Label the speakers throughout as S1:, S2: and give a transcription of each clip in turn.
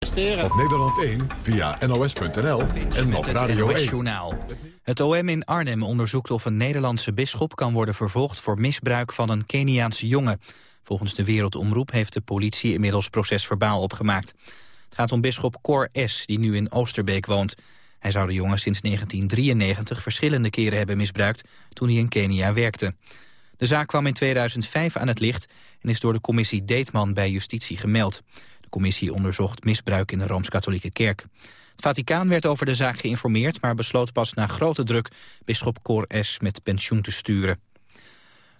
S1: Op Nederland 1 via nos.nl en op Radio 1.
S2: Journaal. Het OM in Arnhem onderzoekt of een Nederlandse bisschop kan worden vervolgd voor misbruik van een Keniaanse jongen. Volgens de Wereldomroep heeft de politie inmiddels procesverbaal opgemaakt. Het gaat om bisschop Cor S., die nu in Oosterbeek woont. Hij zou de jongen sinds 1993 verschillende keren hebben misbruikt toen hij in Kenia werkte. De zaak kwam in 2005 aan het licht en is door de commissie Deetman bij justitie gemeld. De commissie onderzocht misbruik in de Rooms-Katholieke Kerk. Het Vaticaan werd over de zaak geïnformeerd, maar besloot pas na grote druk bisschop Cor S. met pensioen te sturen.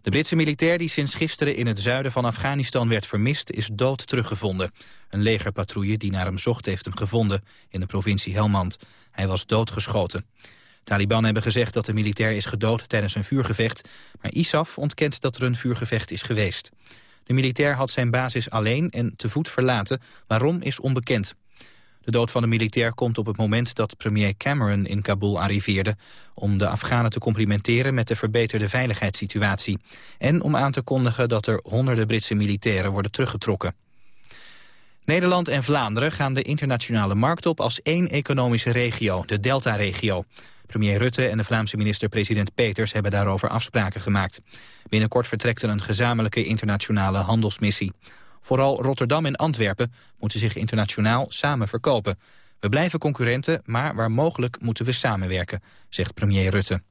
S2: De Britse militair die sinds gisteren in het zuiden van Afghanistan werd vermist is dood teruggevonden. Een legerpatrouille die naar hem zocht heeft hem gevonden in de provincie Helmand. Hij was doodgeschoten. Taliban hebben gezegd dat de militair is gedood tijdens een vuurgevecht, maar ISAF ontkent dat er een vuurgevecht is geweest. De militair had zijn basis alleen en te voet verlaten, waarom is onbekend. De dood van de militair komt op het moment dat premier Cameron in Kabul arriveerde... om de Afghanen te complimenteren met de verbeterde veiligheidssituatie... en om aan te kondigen dat er honderden Britse militairen worden teruggetrokken. Nederland en Vlaanderen gaan de internationale markt op als één economische regio, de Delta-regio. Premier Rutte en de Vlaamse minister-president Peters hebben daarover afspraken gemaakt. Binnenkort vertrekt er een gezamenlijke internationale handelsmissie. Vooral Rotterdam en Antwerpen moeten zich internationaal samen verkopen. We blijven concurrenten, maar waar mogelijk moeten we samenwerken, zegt premier Rutte.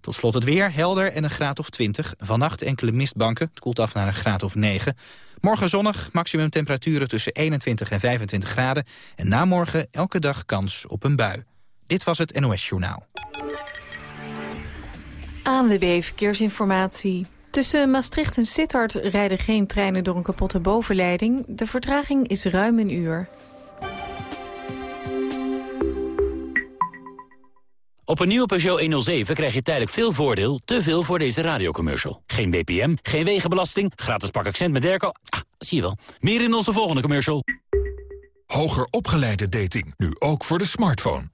S2: Tot slot het weer, helder en een graad of 20. Vannacht enkele mistbanken, het koelt af naar een graad of 9. Morgen zonnig, maximum temperaturen tussen 21 en 25 graden. En na morgen elke dag kans op een bui. Dit was het NOS Journaal.
S3: ANWB Verkeersinformatie. Tussen Maastricht en Sittard rijden geen treinen door een kapotte bovenleiding. De vertraging is ruim een uur.
S4: Op een nieuwe Peugeot 107 krijg je tijdelijk veel voordeel, te veel voor deze radiocommercial. Geen BPM, geen wegenbelasting, gratis pak accent met Derco. Ah, zie je wel. Meer in onze volgende commercial.
S1: Hoger opgeleide dating, nu ook voor de smartphone.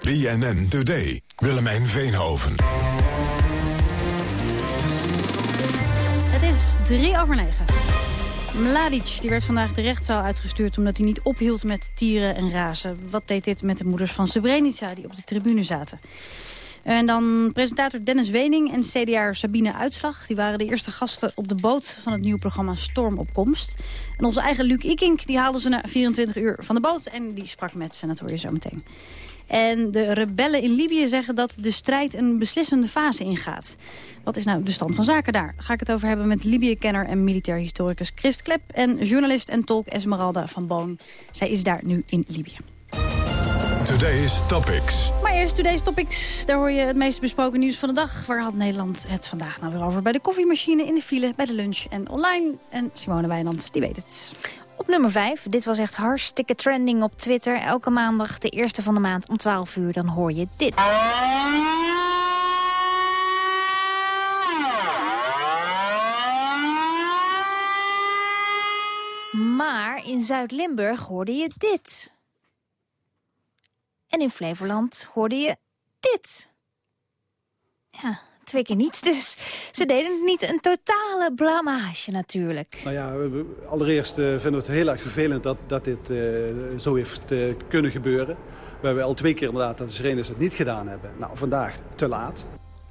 S1: BNN Today. Willemijn Veenhoven.
S5: Het is drie over negen. Mladic die werd vandaag de rechtszaal uitgestuurd... omdat hij niet ophield met tieren en razen. Wat deed dit met de moeders van Srebrenica die op de tribune zaten? En dan presentator Dennis Wening en CDA Sabine Uitslag. Die waren de eerste gasten op de boot van het nieuwe programma Stormopkomst. En onze eigen Luc Ikink die haalde ze na 24 uur van de boot. En die sprak met ze, je zo meteen. En de rebellen in Libië zeggen dat de strijd een beslissende fase ingaat. Wat is nou de stand van zaken daar? Ga ik het over hebben met Libië-kenner en militair historicus Christ Klep... en journalist en tolk Esmeralda van Boon. Zij is daar nu in Libië.
S1: Today's Topics.
S5: Maar eerst Today's Topics. Daar hoor je het meest besproken nieuws van de dag. Waar had Nederland het vandaag nou weer over? Bij de koffiemachine, in de file, bij de lunch en online. En Simone Wijnands, die weet het.
S6: Op nummer 5, dit was echt hartstikke trending op Twitter. Elke maandag, de eerste van de maand om 12 uur, dan hoor je dit. Maar in Zuid-Limburg hoorde je dit. En in Flevoland hoorde je dit. Ja, twee keer niets. Dus ze deden het niet. Een totale blamage natuurlijk.
S7: Nou ja, allereerst uh, vinden we het heel erg vervelend dat, dat dit uh, zo heeft uh, kunnen gebeuren. We hebben al twee keer inderdaad dat de sirenes het niet gedaan hebben. Nou, vandaag te laat.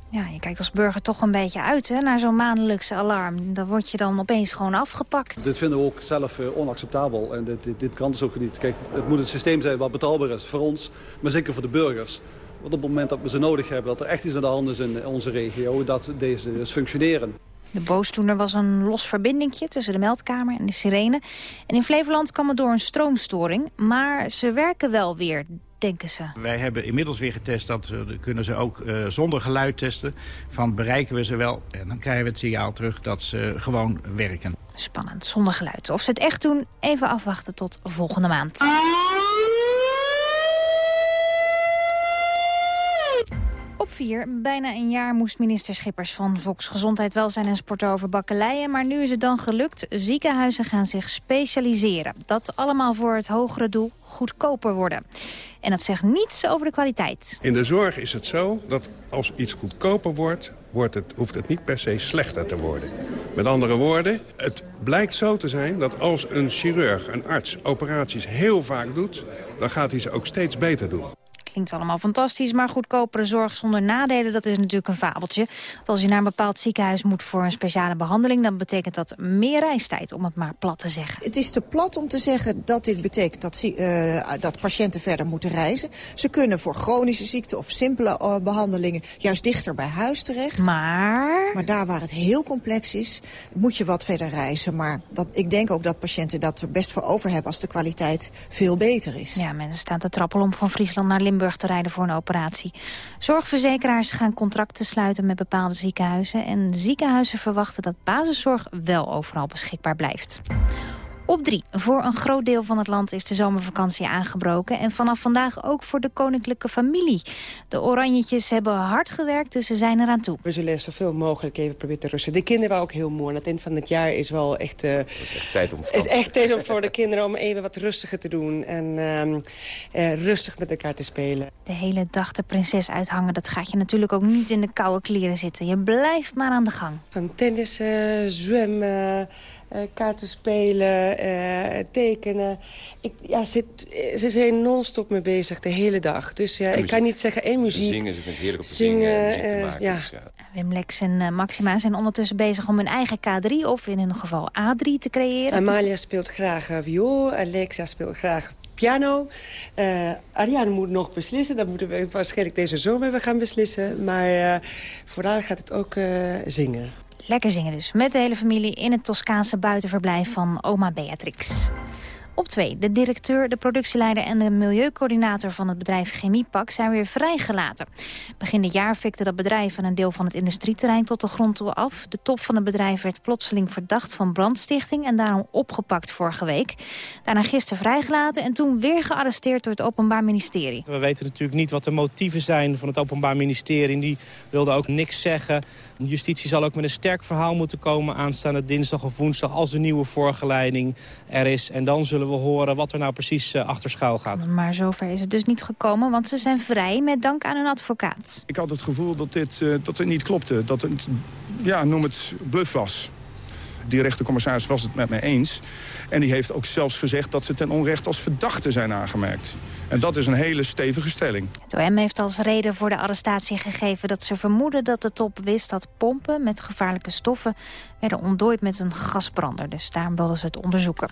S6: Ja, je kijkt als burger toch een beetje uit hè, naar zo'n maandelijkse alarm. Dan word je dan opeens gewoon afgepakt.
S7: Dit vinden we ook zelf uh, onacceptabel. En dit, dit, dit, kan dus ook niet. Kijk, het moet een systeem zijn wat betaalbaar is voor ons, maar zeker voor de burgers. Want op het moment dat we ze nodig hebben, dat er echt iets aan de hand is in onze regio, dat deze dus functioneren.
S6: De boosdoener was een los verbindingje tussen de meldkamer en de sirene. En in Flevoland kwam het door een stroomstoring, maar ze werken wel weer, denken ze.
S8: Wij hebben inmiddels weer getest, dat we, kunnen ze ook uh, zonder geluid testen. Van bereiken we ze wel en dan krijgen we het signaal terug dat ze gewoon werken.
S6: Spannend, zonder geluid. Of ze het echt doen, even afwachten tot volgende maand. Bijna een jaar moest minister Schippers van Volksgezondheid, Welzijn en Sport over bakkeleien. Maar nu is het dan gelukt. Ziekenhuizen gaan zich specialiseren. Dat allemaal voor het hogere doel goedkoper worden. En dat zegt niets over de kwaliteit.
S9: In de zorg is het zo dat als iets goedkoper wordt, wordt het, hoeft het niet per se slechter te worden. Met andere woorden, het blijkt zo te zijn dat als een chirurg, een arts, operaties heel vaak doet... dan gaat hij ze ook steeds beter doen.
S6: Klinkt allemaal fantastisch, maar goedkopere zorg zonder nadelen, dat is natuurlijk een fabeltje. Want als je naar een bepaald ziekenhuis moet voor een speciale behandeling, dan betekent dat meer reistijd, om het maar plat te zeggen.
S10: Het is te plat om te zeggen dat dit betekent dat, uh, dat patiënten verder moeten reizen. Ze kunnen voor chronische ziekten of simpele uh, behandelingen juist dichter bij huis terecht.
S6: Maar?
S10: Maar daar waar het heel complex is, moet je wat verder reizen. Maar dat, ik denk ook dat patiënten dat er best voor over hebben als de kwaliteit veel beter is.
S6: Ja, mensen staan te trappelen om van Friesland naar Limburg te rijden voor een operatie. Zorgverzekeraars gaan contracten sluiten met bepaalde ziekenhuizen... en ziekenhuizen verwachten dat basiszorg wel overal beschikbaar blijft. Op drie. Voor een groot deel van het land is de zomervakantie aangebroken. En vanaf vandaag ook voor de koninklijke familie. De Oranjetjes hebben hard gewerkt, dus ze zijn eraan toe.
S11: We zullen zoveel mogelijk even proberen te rusten. De kinderen waren ook heel mooi. Aan het eind van het jaar is wel echt... Uh,
S12: het is echt tijd om
S11: Het is echt tijd om voor de kinderen om even wat rustiger te doen. En uh, uh, rustig met elkaar te spelen.
S6: De hele dag de prinses uithangen, dat gaat je natuurlijk ook niet in de koude kleren zitten. Je blijft maar aan de gang.
S11: Van tennissen, zwemmen... Uh, kaarten spelen, uh, tekenen. Ik, ja, ze, ze zijn non-stop mee bezig, de hele dag. Dus ja, ik kan niet zeggen één muziek. Ze
S12: zingen, ze vinden het heerlijk om te zingen, zingen te maken.
S11: Ja.
S12: Dus, ja.
S6: Wim Lex en Maxima zijn ondertussen bezig om hun eigen K3... of in hun geval A3 te creëren.
S11: Amalia speelt graag viool, Alexa speelt graag piano. Uh, Ariane moet nog beslissen. Dat moeten we waarschijnlijk deze zomer gaan beslissen. Maar uh, vooral gaat het ook uh, zingen.
S6: Lekker zingen dus. Met de hele familie in het Toscaanse buitenverblijf van oma Beatrix. Op twee, de directeur, de productieleider en de milieucoördinator van het bedrijf Chemiepak zijn weer vrijgelaten. Begin dit jaar fikte dat bedrijf een deel van het industrieterrein tot de grond toe af. De top van het bedrijf werd plotseling verdacht van brandstichting en daarom opgepakt vorige week. Daarna gisteren vrijgelaten en toen weer gearresteerd door het Openbaar Ministerie.
S13: We weten natuurlijk niet wat de motieven zijn van het Openbaar Ministerie. Die wilde ook niks zeggen. Justitie zal ook met een sterk verhaal moeten komen aanstaande dinsdag of woensdag als een nieuwe voorgeleiding er is. En dan zullen we horen wat er nou precies uh, achter schuil gaat.
S6: Maar zover is het dus niet gekomen, want ze zijn vrij met dank aan hun advocaat.
S14: Ik had het gevoel dat dit uh, dat het niet klopte. Dat het, ja, noem het bluff was. Die rechtercommissaris was het met mij eens. En die heeft ook zelfs gezegd dat ze ten onrechte als verdachte zijn aangemerkt. En dat is een hele stevige stelling.
S6: Het OM heeft als reden voor de arrestatie gegeven dat ze vermoeden dat de top wist dat pompen met gevaarlijke stoffen werden ontdooid met een gasbrander. Dus daarom wilden ze het onderzoeken.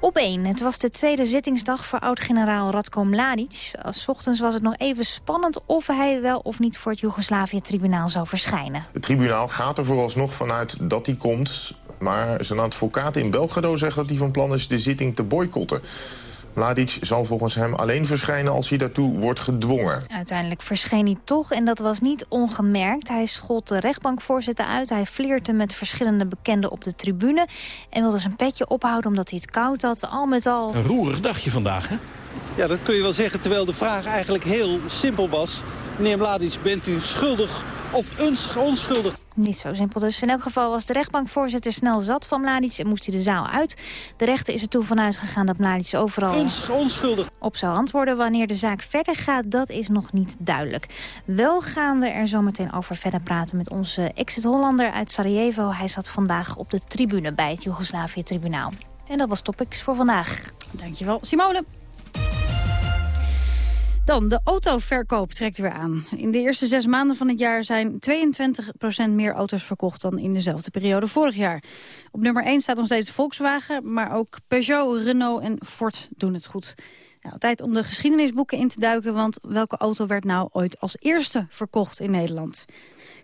S6: Op één. Het was de tweede zittingsdag voor oud-generaal Radko Mladic. Als ochtends was het nog even spannend of hij wel of niet voor het Joegoslavië-tribunaal zou verschijnen.
S15: Het tribunaal gaat er vooralsnog vanuit dat hij komt. Maar zijn advocaat in Belgrado zegt dat hij van plan is de zitting te boycotten. Mladic zal volgens hem alleen verschijnen als hij daartoe wordt gedwongen.
S6: Uiteindelijk verscheen hij toch en dat was niet ongemerkt. Hij schold de rechtbankvoorzitter uit. Hij flirte met verschillende bekenden op de tribune... en wilde zijn petje ophouden omdat hij het koud had. Al met al...
S4: Een roerig dagje vandaag, hè?
S16: Ja, dat kun je wel zeggen, terwijl de vraag eigenlijk heel simpel was. Meneer Mladic, bent u schuldig of onschuldig?
S6: Niet zo simpel dus. In elk geval was de rechtbankvoorzitter snel zat van Mladic en moest hij de zaal uit. De rechter is er toen vanuit gegaan dat Mladic overal
S16: onschuldig
S6: op zou antwoorden. Wanneer de zaak verder gaat, dat is nog niet duidelijk. Wel gaan we er zo meteen over verder praten met onze exit-Hollander uit Sarajevo. Hij zat vandaag op de tribune bij het Joegoslavië-tribunaal. En dat was Topics voor vandaag.
S5: Dankjewel, Simone. Dan, de autoverkoop trekt weer aan. In de eerste zes maanden van het jaar zijn 22% meer auto's verkocht... dan in dezelfde periode vorig jaar. Op nummer 1 staat nog steeds Volkswagen... maar ook Peugeot, Renault en Ford doen het goed. Nou, tijd om de geschiedenisboeken in te duiken... want welke auto werd nou ooit als eerste verkocht in Nederland?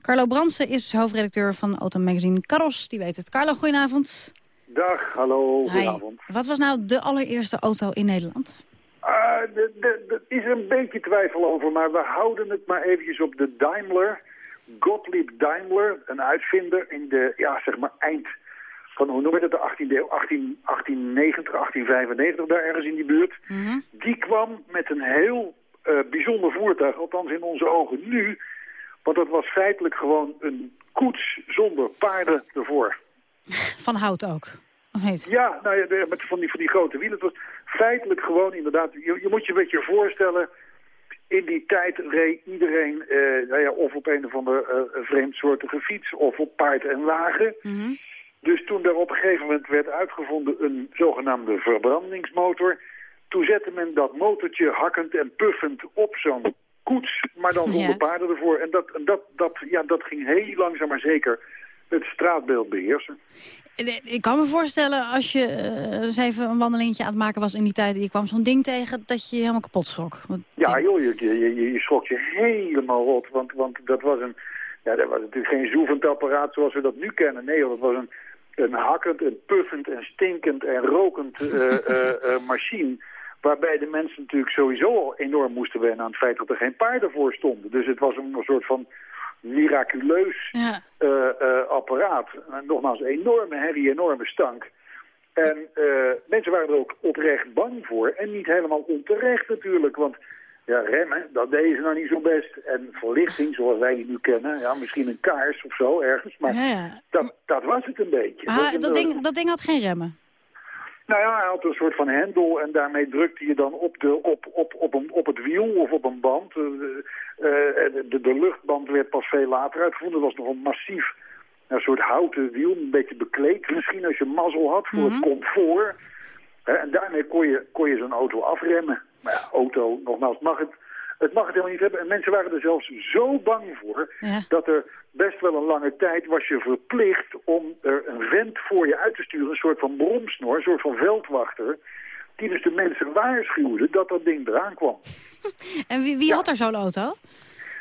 S5: Carlo Bransen is hoofdredacteur van automagazine Caros. Die weet het. Carlo, goedenavond.
S17: Dag, hallo, goedenavond.
S5: Wat was nou de allereerste auto in Nederland?
S17: Uh, er is een beetje twijfel over, maar we houden het maar eventjes op de Daimler. Gottlieb Daimler, een uitvinder in de, ja, zeg maar eind van, hoe noem je dat, de 18e eeuw, 18, 1890, 1895, daar ergens in die buurt.
S5: Mhm.
S17: Die kwam met een heel uh, bijzonder voertuig, althans in onze ogen nu. Want dat was feitelijk gewoon een koets zonder paarden ervoor.
S5: Van hout ook? Of niet?
S17: Ja, nou ja, met van die, van die grote wielen. Het was feitelijk gewoon inderdaad... Je, je moet je een beetje voorstellen... In die tijd reed iedereen uh, nou ja, of op een of andere uh, vreemdsoortige fiets... of op paard en wagen.
S5: Mhm.
S17: Dus toen er op een gegeven moment werd uitgevonden een zogenaamde verbrandingsmotor... toen zette men dat motortje hakkend en puffend op zo'n koets, maar dan zonder
S5: Ja.
S17: paarden ervoor. En dat, dat, dat, ja, dat ging heel langzaam maar zeker het straatbeeld beheersen.
S5: Eh, Ik kan me voorstellen, als je eh, eens even een wandelingetje aan het maken was in die tijd... je kwam zo'n ding tegen, dat je je helemaal kapot schrok. Want
S17: Ja, joh, je, je, je, je schrok je helemaal rot, want, want dat was een... Ja, dat was natuurlijk geen zoevend apparaat zoals we dat nu kennen. Nee, dat was een, een hakkend, een puffend en stinkend en rokend eh, machine... Waarbij de mensen natuurlijk sowieso al enorm moesten wennen aan het feit dat er geen paarden voor stonden. Dus het was een soort van miraculeus
S5: Ja.
S17: eh, eh, apparaat. En nogmaals, enorme herrie, enorme stank. En eh, mensen waren er ook oprecht bang voor. En niet helemaal onterecht natuurlijk, want ja, remmen, dat deden ze nou niet zo best. En verlichting, zoals wij die nu kennen, ja, misschien een kaars of zo ergens. Maar
S5: Ja, ja.
S17: Dat, dat was het een beetje.
S5: Ah, dat,
S17: eh,
S5: ding, dat ding had geen remmen.
S17: Nou ja, hij had een soort van hendel en daarmee drukte je dan op, de, op, op, op, een, op het wiel of op een band. Eh, eh, de, de luchtband werd pas veel later uitgevonden. Dat was nog een massief een soort houten wiel, een beetje bekleed misschien als je mazzel had voor het comfort. Hè, en daarmee kon je, kon je zo'n auto afremmen. Maar ja, auto, nogmaals, mag het, het mag het helemaal niet hebben. En mensen waren er zelfs zo bang voor
S5: Ja.
S17: dat er best wel een lange tijd was je verplicht om er een vent voor je uit te sturen. Een soort van bromsnor, een soort van veldwachter. Die dus de mensen waarschuwde dat dat ding eraan kwam.
S5: En wie, wie had er zo'n auto?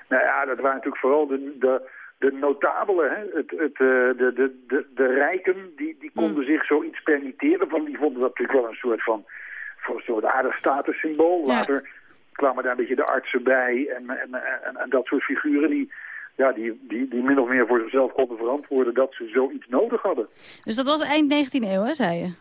S17: Nou ja, dat waren natuurlijk vooral de, de, de notabelen. Hè? Het, het, eh, de, de, de, de rijken, die, die konden zich zoiets permitteren. Want die vonden dat natuurlijk wel een soort van voor een soort aardig statussymbool. Later kwamen daar een beetje de artsen bij en, en, en, en dat soort figuren die, ja, die, die, die min of meer voor zichzelf konden verantwoorden dat ze zoiets nodig hadden.
S5: Dus dat was eind 19e eeuw, hè, zei je?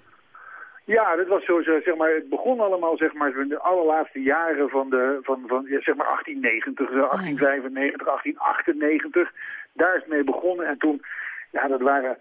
S17: Ja, dat was zo, zeg maar, het begon allemaal zeg maar, in de allerlaatste jaren van, de, van, van ja, zeg maar 1890, eh, 1895, 1898. Daar is het mee begonnen en toen, ja, dat waren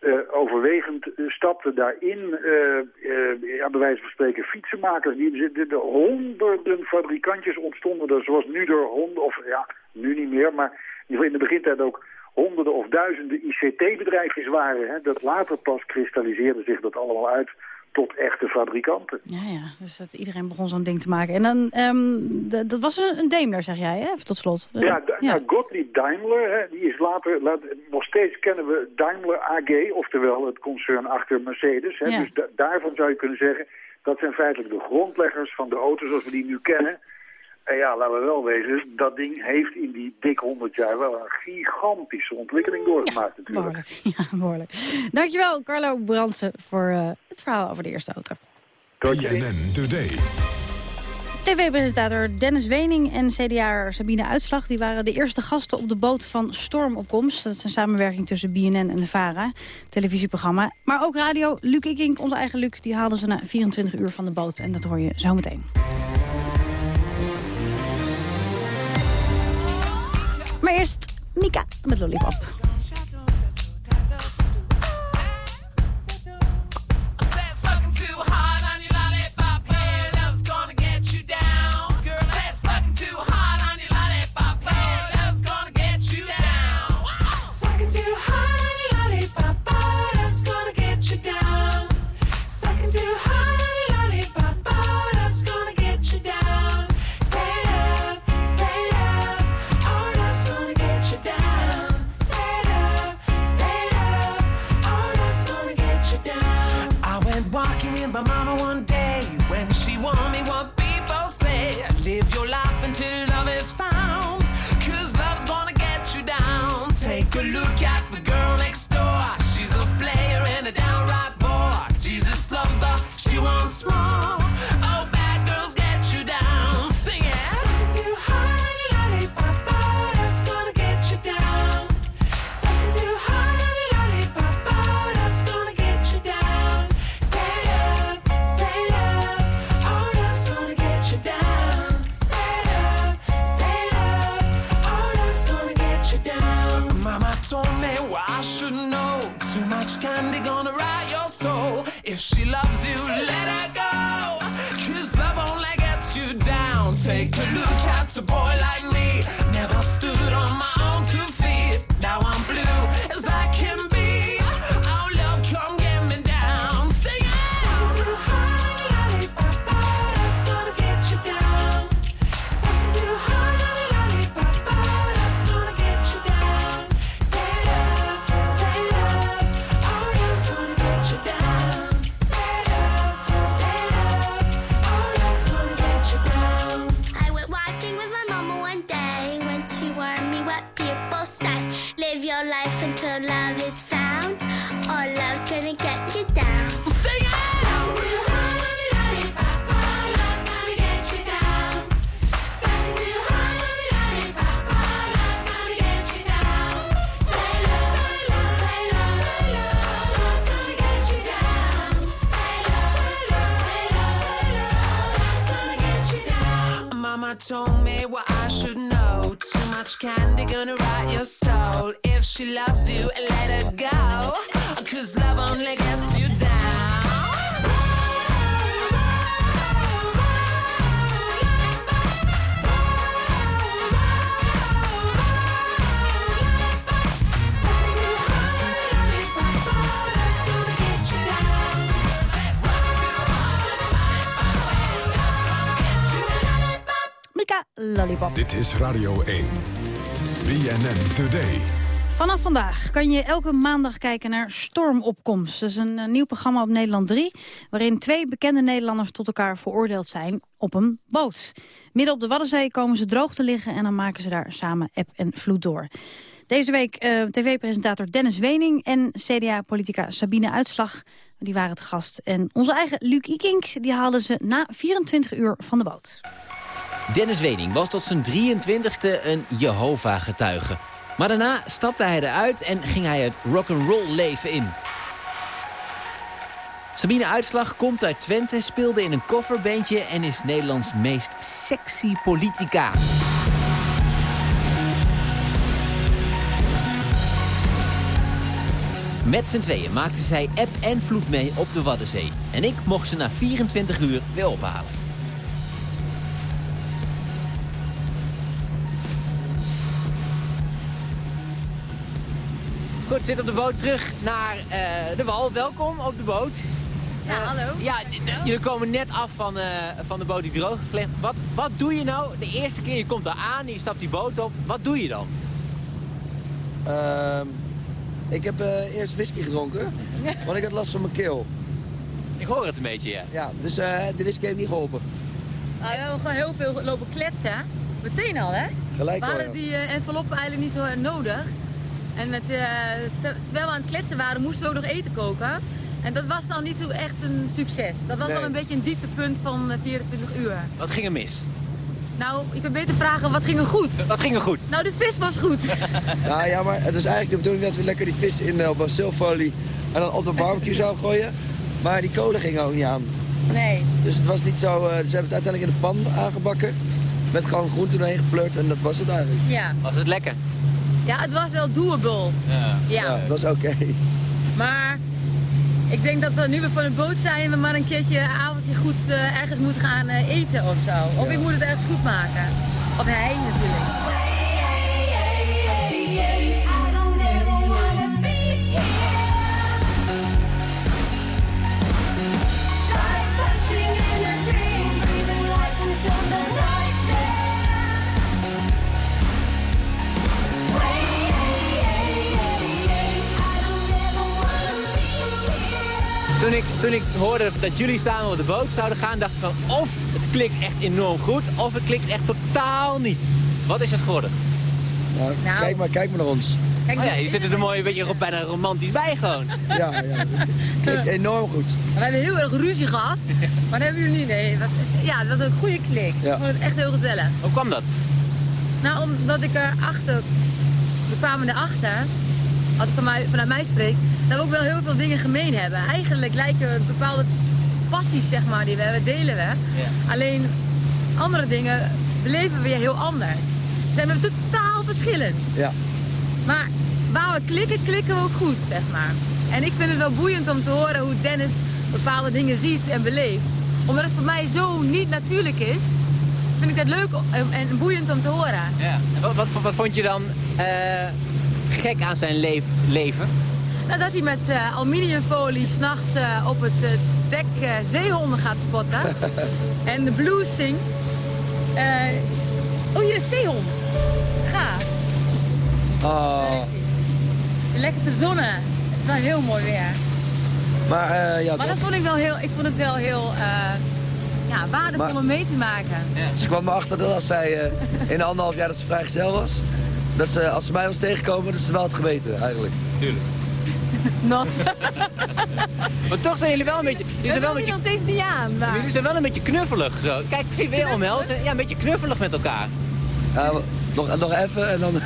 S17: eh, overwegend eh, stapten daarin, eh, ja, bij wijze van spreken, fietsenmakers. Die, de, de, de honderden fabrikantjes ontstonden zoals nu er honden, of ja, nu niet meer, maar in de begintijd ook honderden of duizenden ICT-bedrijfjes waren. Hè, dat later pas kristalliseerde zich dat allemaal uit tot echte fabrikanten.
S5: Ja, ja. Dus dat iedereen begon zo'n ding te maken. En dan, ehm, dat was een, een Daimler, zeg jij, hè? Even tot slot.
S17: Ja, da- nou, Gottlieb Daimler, hè, die is later, laat, nog steeds kennen we Daimler AG, oftewel het concern achter Mercedes. Hè,
S5: Ja.
S17: Dus da- daarvan zou je kunnen zeggen, dat zijn feitelijk de grondleggers van de auto's zoals we die nu kennen. En ja, laten we wel wezen, dat ding heeft in die dik 100 jaar wel een gigantische ontwikkeling doorgemaakt natuurlijk.
S5: Behoorlijk. Ja, behoorlijk. Dankjewel, Carlo Brandsen, voor eh, het verhaal over de eerste auto.
S1: BNN Today.
S5: TV-presentator Dennis Wening en CDA Sabine Uitslag... die waren de eerste gasten op de boot van Stormopkomst. Dat is een samenwerking tussen BNN en de VARA, televisieprogramma. Maar ook radio. Luc Ikink, onze eigen Luc, die haalden ze na 24 uur van de boot. En dat hoor je zo meteen. Eerst Mika met Lollipop.
S1: Dit is Radio 1. BNN Today.
S5: Vanaf vandaag kan je elke maandag kijken naar Stormopkomst. Dat is een eh, nieuw programma op Nederland 3... waarin twee bekende Nederlanders tot elkaar veroordeeld zijn op een boot. Midden op de Waddenzee komen ze droog te liggen... en dan maken ze daar samen eb en vloed door. Deze week eh, tv-presentator Dennis Wening en CDA-politica Sabine Uitslag... die waren te gast. En onze eigen Luc Ikink die haalden ze na 24 uur van de boot.
S18: Dennis Wening was tot zijn 23ste een Jehovah-getuige. Maar daarna stapte hij eruit en ging hij het rock'n'roll leven in. Sabine Uitslag komt uit Twente, speelde in een coverbandje... en is Nederlands meest sexy politica. Met z'n tweeën maakten zij eb en vloed mee op de Waddenzee. En ik mocht ze na 24 uur weer ophalen. Goed, zit op de boot terug naar eh, de wal. Welkom op de boot.
S19: Ja,
S18: Eh,
S19: hallo.
S18: Ja, jullie komen net af van, eh, van de boot die droog gelegd. Wat, wat doe je nou de eerste keer? Je komt daar aan, je stapt die boot op. Wat doe je dan?
S20: Ehm, ik heb eh, eerst whisky gedronken, want ik had last van mijn keel.
S18: Ik hoor het een beetje, ja.
S20: Ja, dus eh, de whisky heeft niet geholpen.
S19: Nou, we hebben gewoon heel veel lopen kletsen. Meteen al, hè?
S20: Gelijk
S19: We hadden die enveloppen eigenlijk niet zo nodig. En met, eh, ter- terwijl we aan het kletsen waren, moesten we ook nog eten koken. En dat was dan niet zo echt een succes. Dat was
S18: Nee.
S19: wel een beetje een dieptepunt van eh, 24 uur.
S18: Wat ging er mis?
S19: Nou, ik kan beter vragen, wat ging er goed?
S18: Wat ging er goed?
S19: Nou, de vis was goed.
S20: Nou ja, maar het is eigenlijk de bedoeling dat we lekker die vis in uh, basilfolie en dan op de barbecue zouden gooien. Maar die kolen gingen ook niet aan.
S19: Nee.
S20: Dus het was niet zo, eh, dus we hebben het uiteindelijk in de pan aangebakken. Met gewoon groenten doorheen gepleurd en dat was het eigenlijk.
S19: Ja.
S18: Was het lekker?
S19: Ja, het was wel doable.
S18: Ja.
S19: Ja.
S20: dat was oké.
S19: Maar ik denk dat we nu we van de boot zijn, we maar een keertje een avondje goed eh, ergens moeten gaan eh, eten of zo. Of ik moet het ergens goed maken. Of hij natuurlijk.
S18: Toen ik, toen ik hoorde dat jullie samen op de boot zouden gaan, dacht ik van of het klikt echt enorm goed, of het klikt echt totaal niet. Wat is het geworden?
S20: Nou,
S19: Nou.
S20: Kijk, maar, kijk maar naar ons.
S19: Kijk,
S18: oh ja, je zit er een mooi beetje ro- bijna romantisch bij gewoon.
S20: Ja, ja. Het klinkt enorm goed.
S19: We hebben heel erg ruzie gehad, maar dat hebben jullie niet. Nee, het was, ja, het was een goede klik.
S20: Ja.
S19: Ik vond het echt heel gezellig.
S18: Hoe kwam dat?
S19: Nou, omdat ik erachter... We kwamen erachter, als ik van mij- vanuit mij spreek... dat we ook wel heel veel dingen gemeen hebben. Eigenlijk lijken bepaalde passies, zeg maar, die we hebben, delen we. Alleen andere dingen beleven we heel anders. Zijn we totaal verschillend.
S20: Ja.
S19: Maar waar we klikken, klikken we ook goed, zeg maar. En ik vind het wel boeiend om te horen hoe Dennis bepaalde dingen ziet en beleeft. Omdat het voor mij zo niet natuurlijk is. vind ik het leuk en, en boeiend om te horen.
S18: Ja. En wat, wat, wat vond je dan eh, gek aan zijn leef- leven?
S19: Nou, dat hij met eh, aluminiumfolie s'nachts eh op het eh, dek eh, zeehonden gaat spotten. en de blues zingt. Oh, hier is zeehond. Gaaf.
S20: Oh.
S19: Lekker te zonnen. Het is wel heel mooi weer.
S20: Maar ja,
S19: Maar dat vond ik wel heel, ik vond het wel heel ja, waardevol om mee te maken.
S20: Ze kwam erachter dat als zij in anderhalf jaar dat ze vrijgezel was... Dat ze, als ze mij was tegengekomen, dat ze wel had geweten, eigenlijk.
S18: Tuurlijk.
S19: Not.
S18: Maar toch zijn jullie wel een beetje... Jullie zijn wel een
S19: nog
S18: beetje,
S19: steeds niet aan. maar-
S18: jullie zijn wel een beetje knuffelig zo. Kijk, ik zie weer omhelzen. Ja, een beetje knuffelig met elkaar.
S20: Ja, nog, nog even en dan...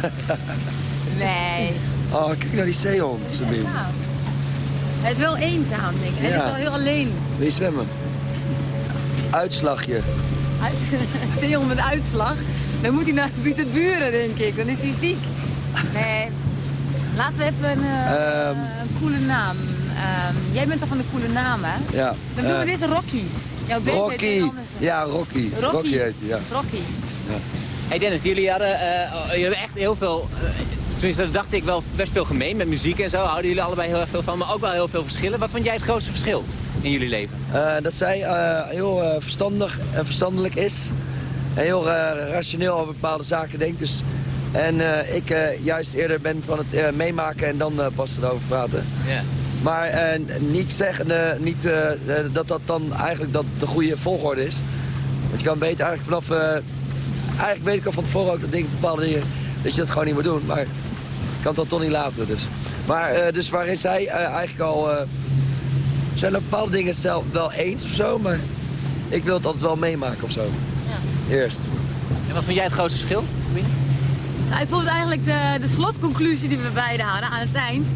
S19: Nee.
S20: oh, kijk naar die zeehond, Sabine.
S19: Nou, hij is wel eenzaam, denk ik. Hij
S20: Ja.
S19: is wel heel alleen.
S20: Wil je zwemmen? Uitslagje.
S19: Uit, zeehond met uitslag. Dan moet hij naar buiten buren, denk ik. Dan is hij ziek. Nee. Laten we even een, eh,
S20: Ehm.
S19: een coole naam. Ehm, jij bent toch van de coole naam, hè?
S20: Ja.
S19: Dan doen we
S20: eh,
S19: deze Rocky. Jouw
S20: Rocky. Ja, Rocky.
S19: Rocky.
S20: Rocky heet hij, ja.
S19: Rocky.
S18: Hey Dennis, jullie hadden, eh, jullie hebben echt heel veel... eh, tenminste, dat dacht ik wel best veel gemeen met muziek en zo. Houden jullie allebei heel erg veel van, maar ook wel heel veel verschillen. Wat vond jij het grootste verschil in jullie leven?
S20: Eh, dat zij eh, heel eh, verstandig en verstandelijk is. Heel eh, rationeel over bepaalde zaken denkt. Dus, en eh, ik eh, juist eerder ben van het meemaken en dan pas erover praten.
S18: Ja.
S20: Maar niet zeggen niet, dat dat dan eigenlijk dat de goede volgorde is. Want je kan beter eigenlijk vanaf... eigenlijk weet ik al van tevoren ook dat dingen, bepaalde dingen... dat je dat gewoon niet moet doen. Maar ik kan het dan toch niet laten. Dus. Maar dus waarin zij eigenlijk al... zijn er bepaalde dingen zelf wel eens of zo, maar ik wil het altijd wel meemaken of zo. Eerst.
S18: En wat vond jij het grootste verschil?
S19: Nou, ik vond het eigenlijk de, de slotconclusie die we beiden hadden aan het eind.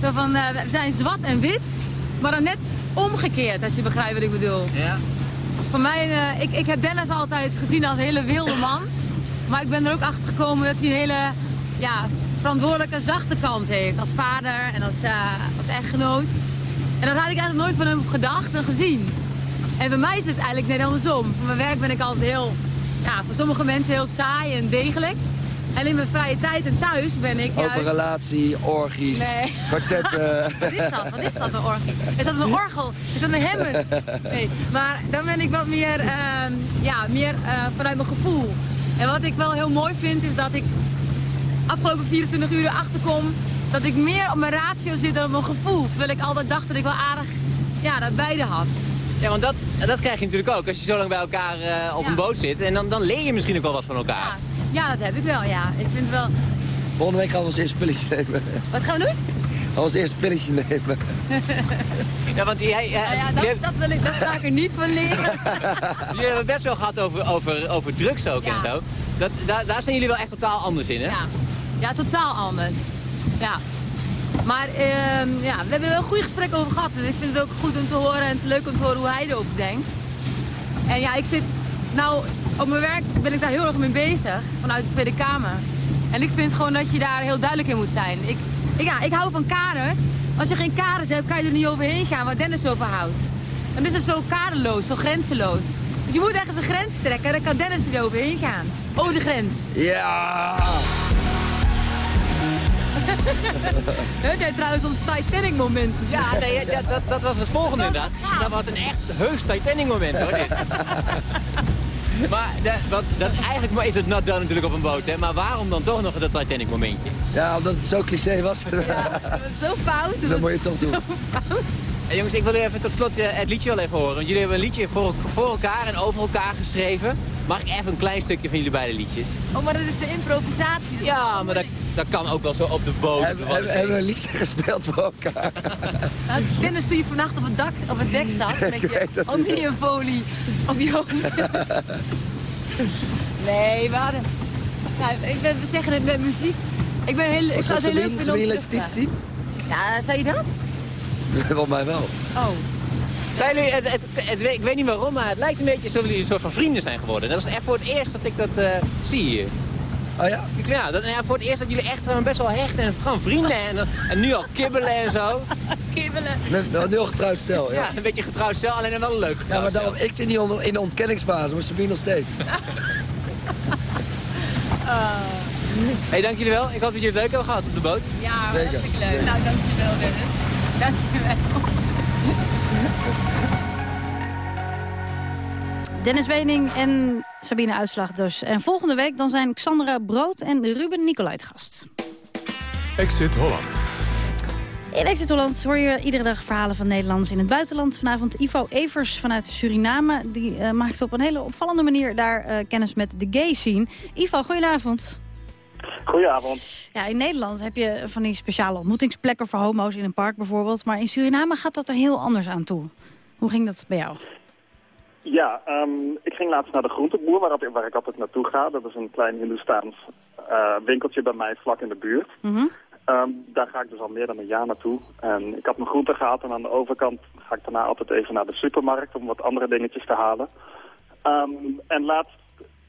S19: Zo van, eh, we zijn zwart en wit, maar dan net omgekeerd, als je begrijpt wat ik bedoel.
S18: Ja.
S19: Voor mij, eh, ik, ik heb Dennis altijd gezien als een hele wilde man. Maar ik ben er ook achter gekomen dat hij een hele ja, verantwoordelijke, zachte kant heeft. Als vader en als, eh, als echtgenoot. En dat had ik eigenlijk nooit van hem gedacht en gezien. En bij mij is het eigenlijk net andersom. Voor mijn werk ben ik altijd heel, ja, voor sommige mensen heel saai en degelijk. En in mijn vrije tijd en thuis ben ik
S20: Open
S19: juist...
S20: relatie, orgies,
S19: Nee.
S20: kwartetten.
S19: Wat is dat? Wat is dat, een orgie? Is dat een orgel? Is dat een Hammond? Nee, maar dan ben ik wat meer, ehm, ja, meer eh, vanuit mijn gevoel. En wat ik wel heel mooi vind, is dat ik afgelopen 24 uur erachter kom... dat ik meer op mijn ratio zit dan op mijn gevoel. Terwijl ik altijd dacht dat ik wel aardig ja, dat beide had.
S18: Ja, want dat, dat krijg je natuurlijk ook als je zo lang bij elkaar eh, op een boot zit. En dan, dan leer je misschien ook wel wat van elkaar.
S19: Ja, dat heb ik wel, ja. Ik vind wel...
S20: Volgende week gaan we ons eerste pilletje nemen.
S19: Wat gaan we doen?
S20: Gaan we ons eerste pilletje nemen.
S18: Ja, want jij...
S19: Nou ja, dat, dat, wil ik, dat ga ik er niet van leren.
S18: Jullie hebben het best wel gehad over, over, over drugs ook en zo. Dat, daar, daar zijn jullie wel echt totaal anders in, hè?
S19: Ja, ja totaal anders. Ja. Maar ehm, ja, we hebben er wel een goed gesprek over gehad. En ik vind het ook goed om te horen en het leuk om te horen hoe hij erover denkt. En ja, ik zit... Nou, op mijn werk ben ik daar heel erg mee bezig. Vanuit de Tweede Kamer. En ik vind gewoon dat je daar heel duidelijk in moet zijn. Ik, ik, ja, ik hou van kaders. Als je geen kaders hebt, kan je er niet overheen gaan waar Dennis over houdt. Dan is het zo kaderloos, zo grenzeloos. Dus je moet ergens een grens trekken en dan kan Dennis er overheen gaan. Over de grens.
S20: Ja!
S19: Heb jij trouwens ons Titanic moment gezien?
S18: Ja, nee, ja, dat, dat was het volgende inderdaad. Dat was een echt heus Titanic moment hoor, dit. Maar dat, wat, dat, eigenlijk maar is het not done natuurlijk op een boot, hè. Maar waarom dan toch nog dat Titanic momentje?
S20: Ja, omdat het zo cliché was.
S19: Zo fout.
S20: Dat moet je toch doen.
S18: Hey, jongens, ik wil even tot slot eh, het liedje wel even horen. Want jullie hebben een liedje voor, voor elkaar en over elkaar geschreven. Mag ik even een klein stukje van jullie beide liedjes?
S19: Oh, maar dat is de improvisatie.
S18: Ja, maar dat, dat kan ook wel zo op de boot.
S20: Hebben, hebben, hebben we een liedje gespeeld voor elkaar?
S19: Nou, Dennis, toen je vannacht op het, dak, op het dek zat met je aluminiumfolie op je hoofd. nee, we hadden... Nou, ik ben, we zeggen het met muziek. Ik ben heel, ik zou het heel leuk vinden om te
S20: zien?
S19: Ja, zei je dat?
S20: Volgens mij wel.
S19: Oh.
S18: Zijn jullie, het, het, het- ik weet niet waarom, maar het lijkt een beetje alsof jullie een soort van vrienden zijn geworden. Dat is echt voor het eerst dat ik dat eh, zie hier.
S20: Oh ja?
S18: Ja, dat, ja, voor het eerst dat jullie echt gewoon best wel hecht en gewoon vrienden en, en nu al kibbelen en zo.
S19: Kibbelen.
S20: Een, een heel getrouwd stel, ja.
S18: Ja, een beetje getrouwd stel, alleen wel een leuk
S20: Ja, maar daarom, ik zit niet onder, in de ontkenningsfase, maar Sabine nog steeds.
S18: hey, dank jullie wel. Ik hoop dat jullie het leuk hebben gehad op de boot.
S19: Ja, Zeker. hartstikke leuk. Nou, dankjewel Dennis. Dankjewel.
S5: Dennis Wening en Sabine Uitslag dus. En volgende week dan zijn Xandra Brood en Ruben Nicolai gast.
S1: Exit Holland.
S5: In Exit Holland hoor je iedere dag verhalen van Nederlanders in het buitenland. Vanavond Ivo Evers vanuit Suriname. Die uh, maakt op een hele opvallende manier daar uh, kennis met de gay scene. Ivo, goedenavond.
S21: Goedenavond.
S5: Ja, in Nederland heb je van die speciale ontmoetingsplekken voor homo's in een park bijvoorbeeld. Maar in Suriname gaat dat er heel anders aan toe. Hoe ging dat bij jou?
S21: Ja, um, ik ging laatst naar de groenteboer waar, waar ik altijd naartoe ga. Dat is een klein Hindoestaans uh, winkeltje bij mij vlak in de buurt.
S5: Mhm.
S21: Mm -hmm. um, daar ga ik dus al meer dan een jaar naartoe. En ik had mijn groenten gehaald en aan de overkant ga ik daarna altijd even naar de supermarkt om wat andere dingetjes te halen. Um, en laatst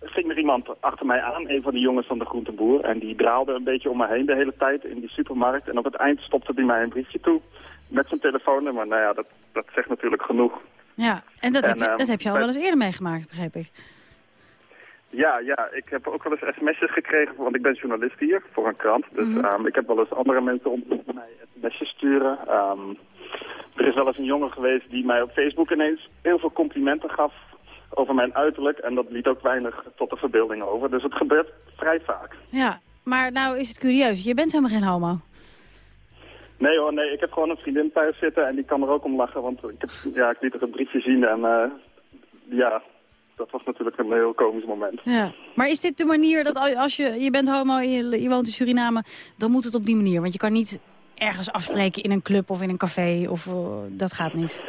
S21: ging er iemand achter mij aan, een van de jongens van de groenteboer. En die draalde een beetje om me heen de hele tijd in die supermarkt. En op het eind stopte hij mij een briefje toe met zijn telefoonnummer. Nou ja, dat, dat zegt natuurlijk genoeg.
S5: Ja, en dat,
S21: En,
S5: heb, je,
S21: ehm,
S5: dat heb je al
S21: bij-
S5: wel eens eerder meegemaakt, begreep ik.
S21: Ja, ja, ik heb ook wel eens sms'jes gekregen, want ik ben journalist hier voor een krant. Dus
S5: Mhm.
S21: ehm, ik heb wel eens andere mensen die mij sms'jes sturen. Ehm, er is wel eens een jongen geweest die mij op Facebook ineens heel veel complimenten gaf over mijn uiterlijk. En dat liet ook weinig tot de verbeelding over. Dus het gebeurt vrij vaak.
S5: Ja, maar nou is het curieus. Je bent helemaal geen homo.
S21: Nee hoor, nee, ik heb gewoon een vriendin thuis zitten en die kan er ook om lachen. Want ik, heb, ja, ik liet er een briefje zien en eh, ja, dat was natuurlijk een heel komisch moment.
S5: Ja. Maar is dit de manier dat al- als je, je bent homo en je, je woont in Suriname... dan moet het op die manier? Want je kan niet ergens afspreken in een club of in een café. Of, eh, dat gaat niet.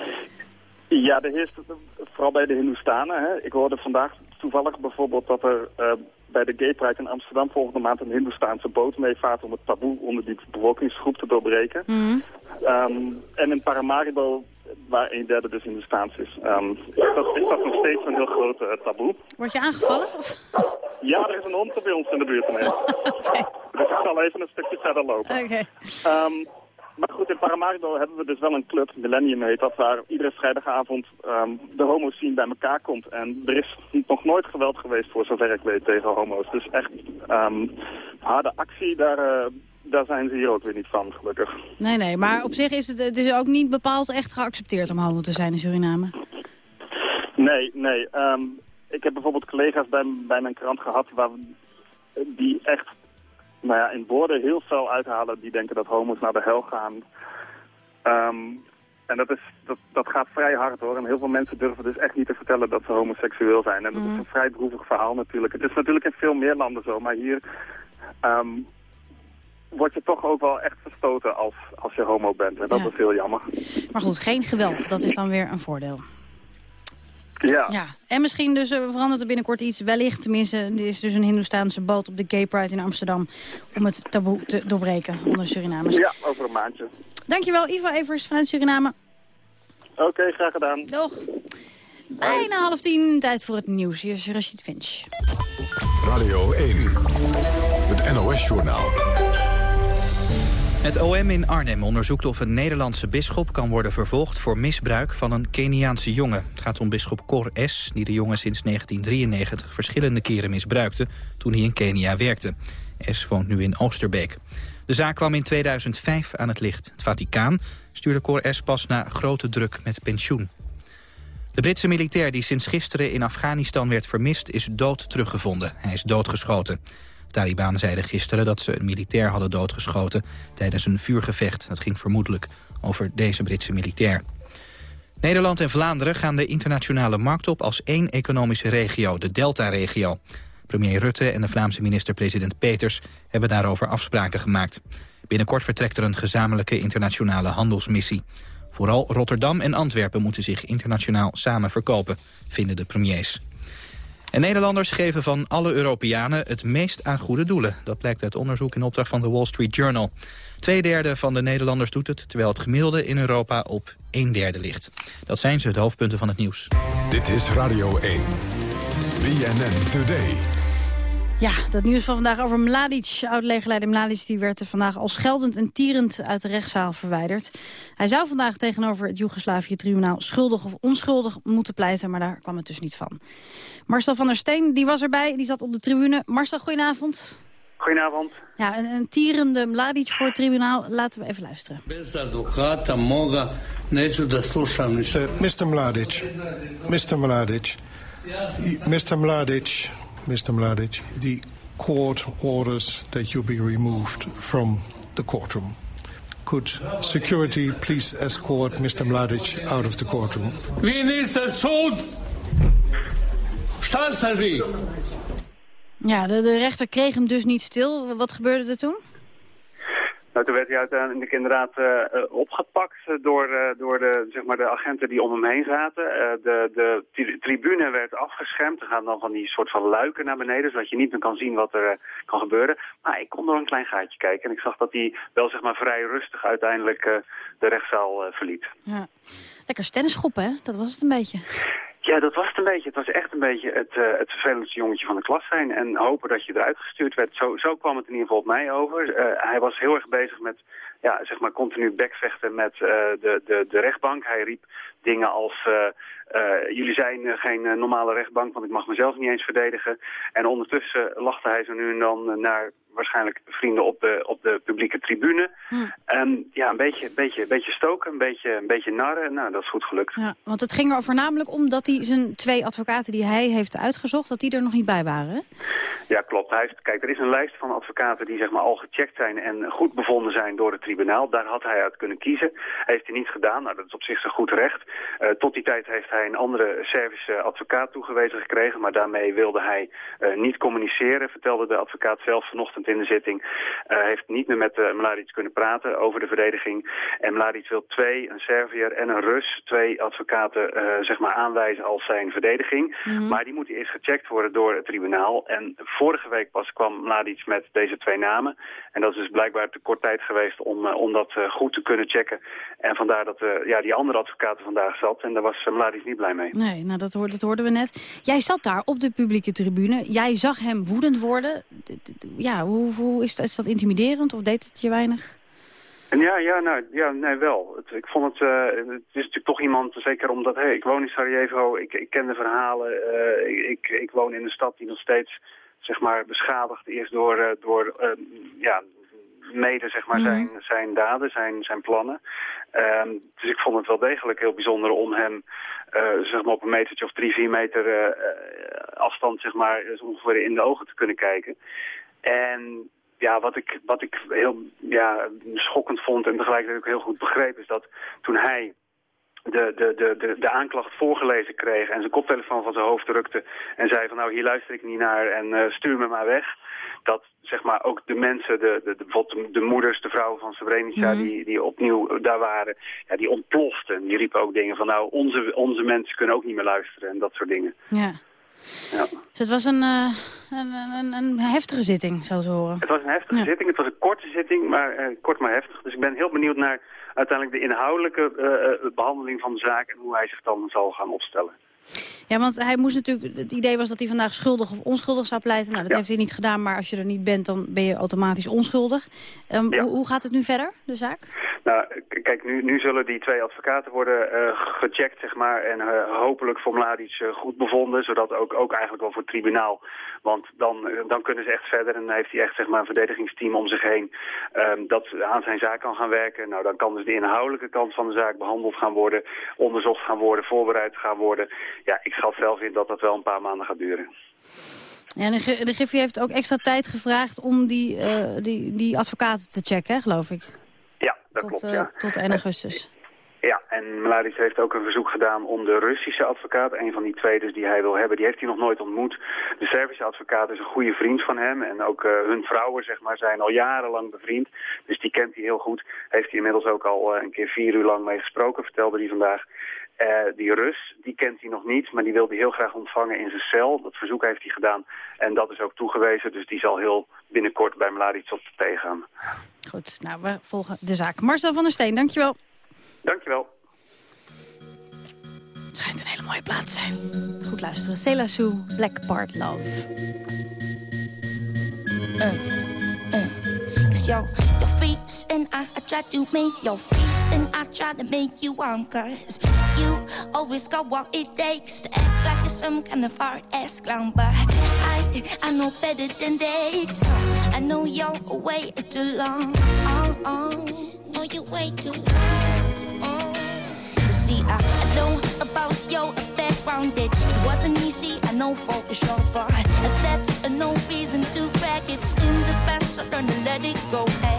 S21: Ja, er heerst, vooral bij de Hindoestanen. Hè. Ik hoorde vandaag toevallig bijvoorbeeld dat er eh, bij de Gay Pride in Amsterdam volgende maand een Hindoestaanse boot meevaart om het taboe onder die bevolkingsgroep te doorbreken. Ehm, en in Paramaribo, waar een derde dus Hindoestaans is, ehm, is, dat, is dat nog steeds een heel groot eh, taboe.
S5: Word je aangevallen? Of?
S21: Ja, er is een hond bij ons in de buurt. Nee. Dus ik zal even een stukje verder lopen. Ehm, maar goed, in Paramaribo hebben we dus wel een club, Millennium heet dat, waar iedere vrijdagavond ehm, de homo scene bij elkaar komt. En er is nog nooit geweld geweest, voor zover ik weet, tegen homo's. Dus echt ehm, harde actie, daar, eh, daar zijn ze hier ook weer niet van, gelukkig.
S5: Nee, nee. Maar op zich is het, het is ook niet bepaald echt geaccepteerd om homo te zijn in Suriname.
S21: Nee, nee. ehm, ik heb bijvoorbeeld collega's bij, bij mijn krant gehad waar, die echt nou ja, in woorden heel fel uithalen. Die denken dat homo's naar de hel gaan. Ehm, en dat, is, dat, dat gaat vrij hard hoor. En heel veel mensen durven dus echt niet te vertellen dat ze homoseksueel zijn. En dat is een vrij droevig verhaal natuurlijk. Het is natuurlijk in veel meer landen zo. Maar hier ehm, word je toch ook wel echt verstoten als, als je homo bent. En dat
S5: Ja.
S21: is heel jammer.
S5: Maar goed, geen geweld. Dat is dan weer een voordeel.
S21: Ja.
S5: Ja, en misschien dus eh, verandert er binnenkort iets. Wellicht, tenminste, er is dus een Hindoestaanse boot op de Gay Pride in Amsterdam... om het taboe te doorbreken onder Surinamers.
S21: Ja, over een maandje.
S5: Dankjewel, Ivo Evers vanuit Suriname.
S21: Oké, graag gedaan.
S5: Doeg. Bijna half tien, tijd voor het nieuws. Hier is Rashid Finch.
S1: Radio 1. Het NOS-journaal.
S2: Het OM in Arnhem onderzoekt of een Nederlandse bisschop kan worden vervolgd voor misbruik van een Keniaanse jongen. Het gaat om bisschop Cor S., die de jongen sinds 1993 verschillende keren misbruikte toen hij in Kenia werkte. S. woont nu in Oosterbeek. De zaak kwam in 2005 aan het licht. Het Vaticaan stuurde Cor S. pas na grote druk met pensioen. De Britse militair die sinds gisteren in Afghanistan werd vermist... is dood teruggevonden. Hij is doodgeschoten. Taliban zeiden gisteren dat ze een militair hadden doodgeschoten... tijdens een vuurgevecht. Dat ging vermoedelijk over deze Britse militair. Nederland en Vlaanderen gaan de internationale markt op... als één economische regio, de Delta-regio. Premier Rutte en de Vlaamse minister-president Peters... hebben daarover afspraken gemaakt. Binnenkort vertrekt er een gezamenlijke internationale handelsmissie. Vooral Rotterdam en Antwerpen moeten zich internationaal samen verkopen, vinden de premiers. En Nederlanders geven van alle Europeanen het meest aan goede doelen. Dat blijkt uit onderzoek in opdracht van de Wall Street Journal. Tweederde van de Nederlanders doet het, terwijl het gemiddelde in Europa op een derde ligt. Dat zijn ze, de hoofdpunten van het nieuws.
S1: Dit is Radio 1. BNN Today.
S5: Ja, dat nieuws van vandaag over Mladic. Oud-legerleider Mladic die werd er vandaag al scheldend en tierend uit de rechtszaal verwijderd. Hij zou vandaag tegenover het Joegoslavië-tribunaal schuldig of onschuldig moeten pleiten, maar daar kwam het dus niet van. Marcel van der Steen, die was erbij, die zat op de tribune. Marcel, goedenavond.
S22: Goedenavond.
S5: Ja, een, een tierende Mladic voor het tribunaal. Laten we even luisteren.
S23: Ništa.
S24: Mr. Mladic, Mr. Mladic, Mr. Mladic, Mr. Mladic, the court orders that you be removed from the courtroom. Could security please escort Mr. Mladic out of the courtroom?
S23: Vi niste sud! Šta ste vi?
S5: Ja, de, de rechter kreeg hem dus niet stil. Wat gebeurde er toen?
S22: Nou, toen werd hij uiteindelijk inderdaad eh, eh, opgepakt eh, door, eh, door de, zeg maar de agenten die om hem heen zaten. Eh, de de tri- tribune werd afgeschermd. Er gaan dan van die soort van luiken naar beneden, zodat je niet meer kan zien wat er eh, kan gebeuren. Maar ik kon door een klein gaatje kijken en ik zag dat hij wel zeg maar vrij rustig uiteindelijk eh, de rechtszaal eh, verliet.
S5: Ja. Lekker tennisschoppen, hè? Dat was het een beetje.
S22: Ja, dat was het een beetje. Het was echt een beetje het, eh, het vervelendste jongetje van de klas zijn. En hopen dat je eruit gestuurd werd. Zo, zo kwam het in ieder geval op mij over. Eh, hij was heel erg bezig met, ja, zeg maar, continu bekvechten met eh, de, de, de rechtbank. Hij riep dingen als... jullie zijn geen normale rechtbank, want ik mag mezelf niet eens verdedigen. En ondertussen lachte hij zo nu en dan naar waarschijnlijk vrienden op de, op de publieke tribune. En ja, een beetje, beetje, beetje stoken, een beetje, een beetje narren. Nou, dat is goed gelukt.
S5: Ja, want het ging er voornamelijk om dat hij zijn twee advocaten die hij heeft uitgezocht... dat die er nog niet bij waren, hè?
S22: Ja, klopt. Hij heeft, kijk, er is een lijst van advocaten die zeg maar, al gecheckt zijn en goed bevonden zijn door het tribunaal. Daar had hij uit kunnen kiezen. Heeft hij niet gedaan. Nou, dat is op zich zijn goed recht. Eh, tot die tijd heeft hij een andere Servische advocaat toegewezen gekregen, maar daarmee wilde hij eh, niet communiceren, vertelde de advocaat zelf vanochtend in de zitting. Eh, heeft niet meer met uh, Mladic kunnen praten over de verdediging. En Mladic wil twee, een Serviër en een Rus, twee advocaten eh, zeg maar aanwijzen als zijn verdediging.
S25: Mhm.
S22: Maar die moeten eerst gecheckt worden door het tribunaal. En vorige week pas kwam Mladic met deze twee namen. En dat is dus blijkbaar te kort tijd geweest om, eh, om dat eh, goed te kunnen checken. En vandaar dat eh, ja, die andere advocaat er vandaag zat. En daar was Mladic niet blij mee.
S5: Nee, nou dat, hoorde, dat hoorden we net. Jij zat daar op de publieke tribune. Jij zag hem woedend worden. Ja, hoe, hoe is, dat, is dat intimiderend of deed het je weinig?
S22: En ja, ja, nou, ja, nee, wel. Het, ik vond het, het is natuurlijk toch iemand, zeker omdat, hey, ik woon in Sarajevo, ik, ik ken de verhalen, ik, ik woon in een stad die nog steeds, zeg maar, beschadigd is door, eh, door eh, ja, mede, zeg maar, zijn, zijn daden, zijn, zijn plannen. Ehm, dus ik vond het wel degelijk heel bijzonder om hem, eh, zeg maar, op een metertje of drie, vier meter eh, afstand, zeg maar, ongeveer in de ogen te kunnen kijken. En ja, wat ik, wat ik heel ja, schokkend vond en tegelijkertijd ook heel goed begreep... is dat toen hij de, de, de, de, de aanklacht voorgelezen kreeg en zijn koptelefoon van zijn hoofd drukte... en zei van nou, hier luister ik niet naar en eh, stuur me maar weg... dat zeg maar ook de mensen, de, de, de, bijvoorbeeld de, de moeders, de vrouwen van Srebrenica...
S5: Mhm.
S22: die, die opnieuw daar waren, ja, die ontploften. Die riepen ook dingen van nou, onze, onze mensen kunnen ook niet meer luisteren en dat soort dingen.
S5: Ja.
S22: Ja.
S5: Dus het was een, eh, een, een, een heftige zitting, zou ze horen.
S22: Het was een heftige zitting. Het was een korte zitting, maar eh, kort maar heftig. Dus ik ben heel benieuwd naar uiteindelijk de inhoudelijke eh, eh, behandeling van de zaak... en hoe hij zich dan zal gaan opstellen.
S5: Ja, want hij moest natuurlijk, het idee was dat hij vandaag schuldig of onschuldig zou pleiten. Nou, dat heeft hij niet gedaan, maar als je er niet bent, dan ben je automatisch onschuldig. Hoe, hoe gaat het nu verder, de zaak?
S22: Nou, kijk, nu, nu zullen die twee advocaten worden eh, gecheckt, zeg maar, en eh, hopelijk voor Mladic eh, goed bevonden, zodat ook, ook eigenlijk wel voor het tribunaal. Want dan, dan kunnen ze echt verder en dan heeft hij echt, zeg maar, een verdedigingsteam om zich heen ehm, dat aan zijn zaak kan gaan werken. Nou, dan kan dus de inhoudelijke kant van de zaak behandeld gaan worden, onderzocht gaan worden, voorbereid gaan worden. Ja, ik schat zelf in dat dat wel een paar maanden gaat duren.
S5: Ja, en de, de Griffie heeft ook extra tijd gevraagd om die, die, die advocaten te checken, geloof ik.
S22: Dat
S5: Tot,
S22: klopt,
S5: eh,
S22: ja.
S5: tot 1 augustus.
S22: Ja, en Mladic heeft ook een verzoek gedaan om de Russische advocaat, een van die twee dus die hij wil hebben, die heeft hij nog nooit ontmoet. De Servische advocaat is een goede vriend van hem en ook eh, hun vrouwen zeg maar zijn al jarenlang bevriend. Dus die kent hij heel goed. Heeft hij inmiddels ook al eh, een keer vier uur lang mee gesproken, vertelde hij vandaag. Die Rus, die kent hij nog niet, maar die wil hij heel graag ontvangen in zijn cel. Dat verzoek heeft hij gedaan en dat is ook toegewezen, dus die zal heel binnenkort bij Mladic op de thee gaan.
S5: Goed, nou, we volgen de zaak. Marcel van der Steen, dankjewel.
S22: Dankjewel.
S5: Het schijnt een hele mooie plaats te zijn. Goed luisteren. Cela Sue, Black Part Love.
S26: uh, uh. Cause your, face and I, I try to make your face and I try to make you warm. Cause you always got what it takes to act like you're some kind of hard ass clown. But I, know better than that. I know you're way too long. Oh, oh. Know you're way too long. Oh. See, I, I know about your background it wasn't easy. I know for sure, but that's no reason to brag. It's in the past, so to let it go and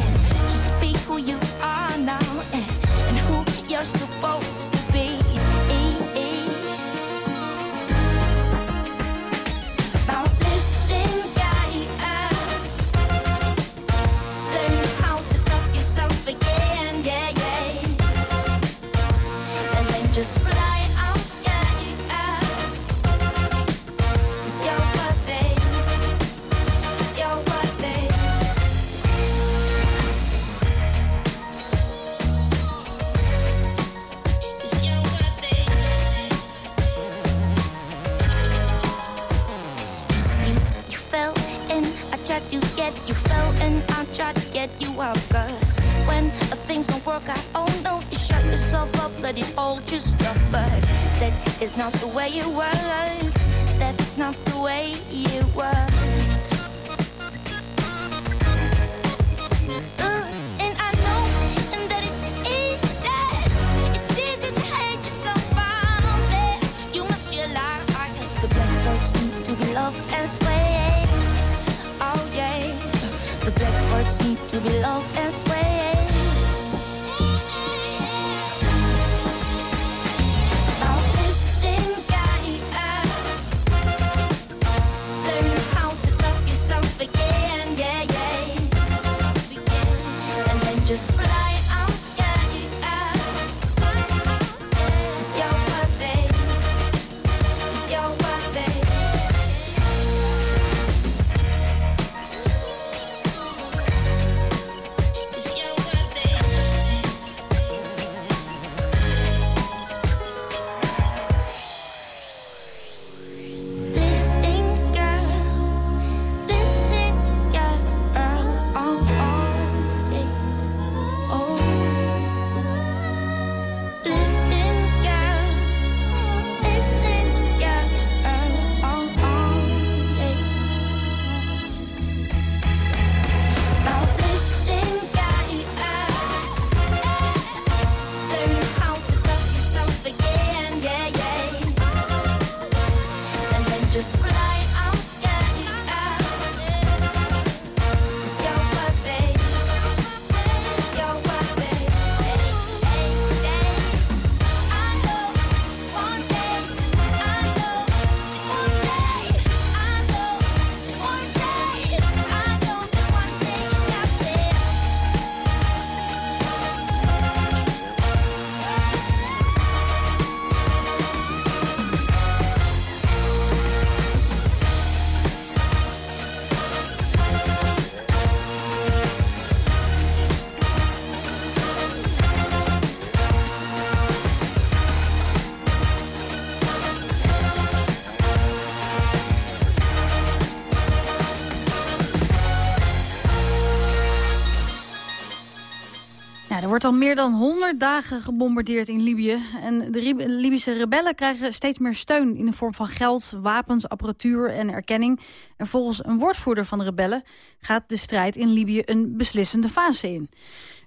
S5: al meer dan 100 dagen gebombardeerd in Libië. En de Libische rebellen krijgen steeds meer steun in de vorm van geld, wapens, apparatuur en erkenning. En volgens een woordvoerder van de rebellen gaat de strijd in Libië een beslissende fase in.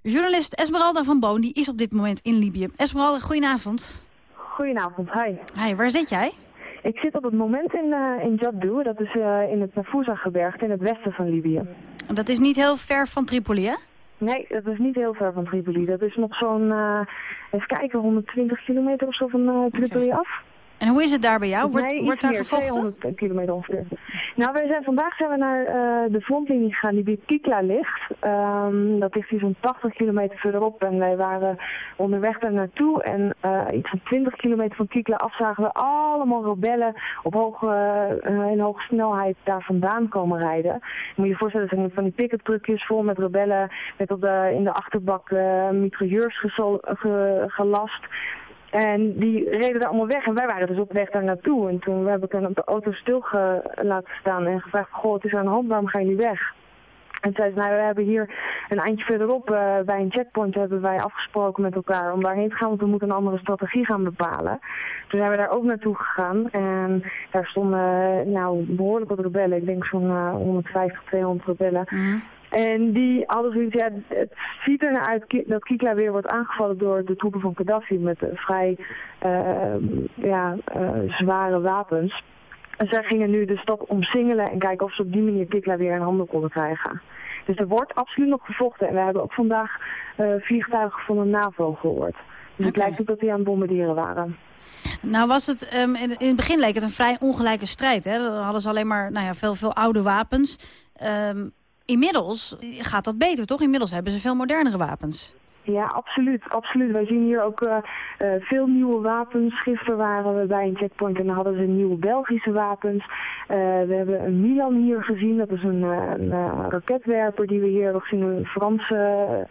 S5: Journalist Esmeralda van Boon die is op dit moment in Libië. Esmeralda, goedenavond.
S27: Goedenavond, hi.
S5: Hi, waar zit jij?
S27: Ik zit op het moment in, eh in Jaddu, dat is eh, in het Nafusa-gebergte in het westen van Libië.
S5: Dat is niet heel ver van Tripoli, hè?
S27: Nee, dat is niet heel ver van Tripoli. Dat is nog zo'n, eh, even kijken, 120 kilometer of zo van eh, Tripoli af.
S5: En hoe is het daar bij jou? Wordt,
S27: nee,
S5: wordt daar
S27: meer,
S5: gevochten?
S27: 200 kilometer ongeveer. Nou, wij zijn, vandaag zijn we naar eh, de frontlinie gegaan die bij Kikla ligt. Ehm, dat ligt hier zo'n 80 kilometer verderop. En wij waren onderweg daar naartoe. En eh, iets van 20 kilometer van Kikla af zagen we allemaal rebellen op hoge, eh, in hoge snelheid daar vandaan komen rijden. Je moet je voorstellen, dat zijn van die pick-up truckjes vol met rebellen. Met op de, in de achterbak mitrailleurs ge- gelast. En die reden er allemaal weg en wij waren dus op weg daar naartoe. En toen heb ik hen op de auto stil laten staan en gevraagd, goh, het is aan de hand, waarom gaan jullie weg? En zei ze, nou, we hebben hier een eindje verderop eh, bij een checkpoint hebben wij afgesproken met elkaar om daarheen te gaan, want we moeten een andere strategie gaan bepalen. Toen zijn we daar ook naartoe gegaan en daar stonden eh, nou, behoorlijk wat rebellen, ik denk zo'n eh, 150, 200 rebellen. En die hadden zoiets, ja, het ziet er naar uit dat Kikla weer wordt aangevallen door de troepen van Gaddafi met vrij eh, ja, eh, zware wapens. En zij gingen nu de stad omsingelen en kijken of ze op die manier Kikla weer in handen konden krijgen. Dus er wordt absoluut nog gevochten. En we hebben ook vandaag eh, vliegtuigen van de NAVO gehoord. Dus het lijkt ook dat die aan het bombarderen waren.
S5: Nou was het, ehm, in, in het begin leek het een vrij ongelijke strijd. Hè? Dan hadden ze alleen maar nou ja, veel, veel oude wapens. Ehm, inmiddels gaat dat beter, toch? Inmiddels hebben ze veel modernere wapens.
S27: Ja, absoluut. absoluut. Wij zien hier ook eh, eh, veel nieuwe wapens. Gisteren waren we bij een checkpoint en dan hadden ze nieuwe Belgische wapens. Eh, we hebben een Milan hier gezien. Dat is een, een raketwerper die we hier hebben gezien. Een Franse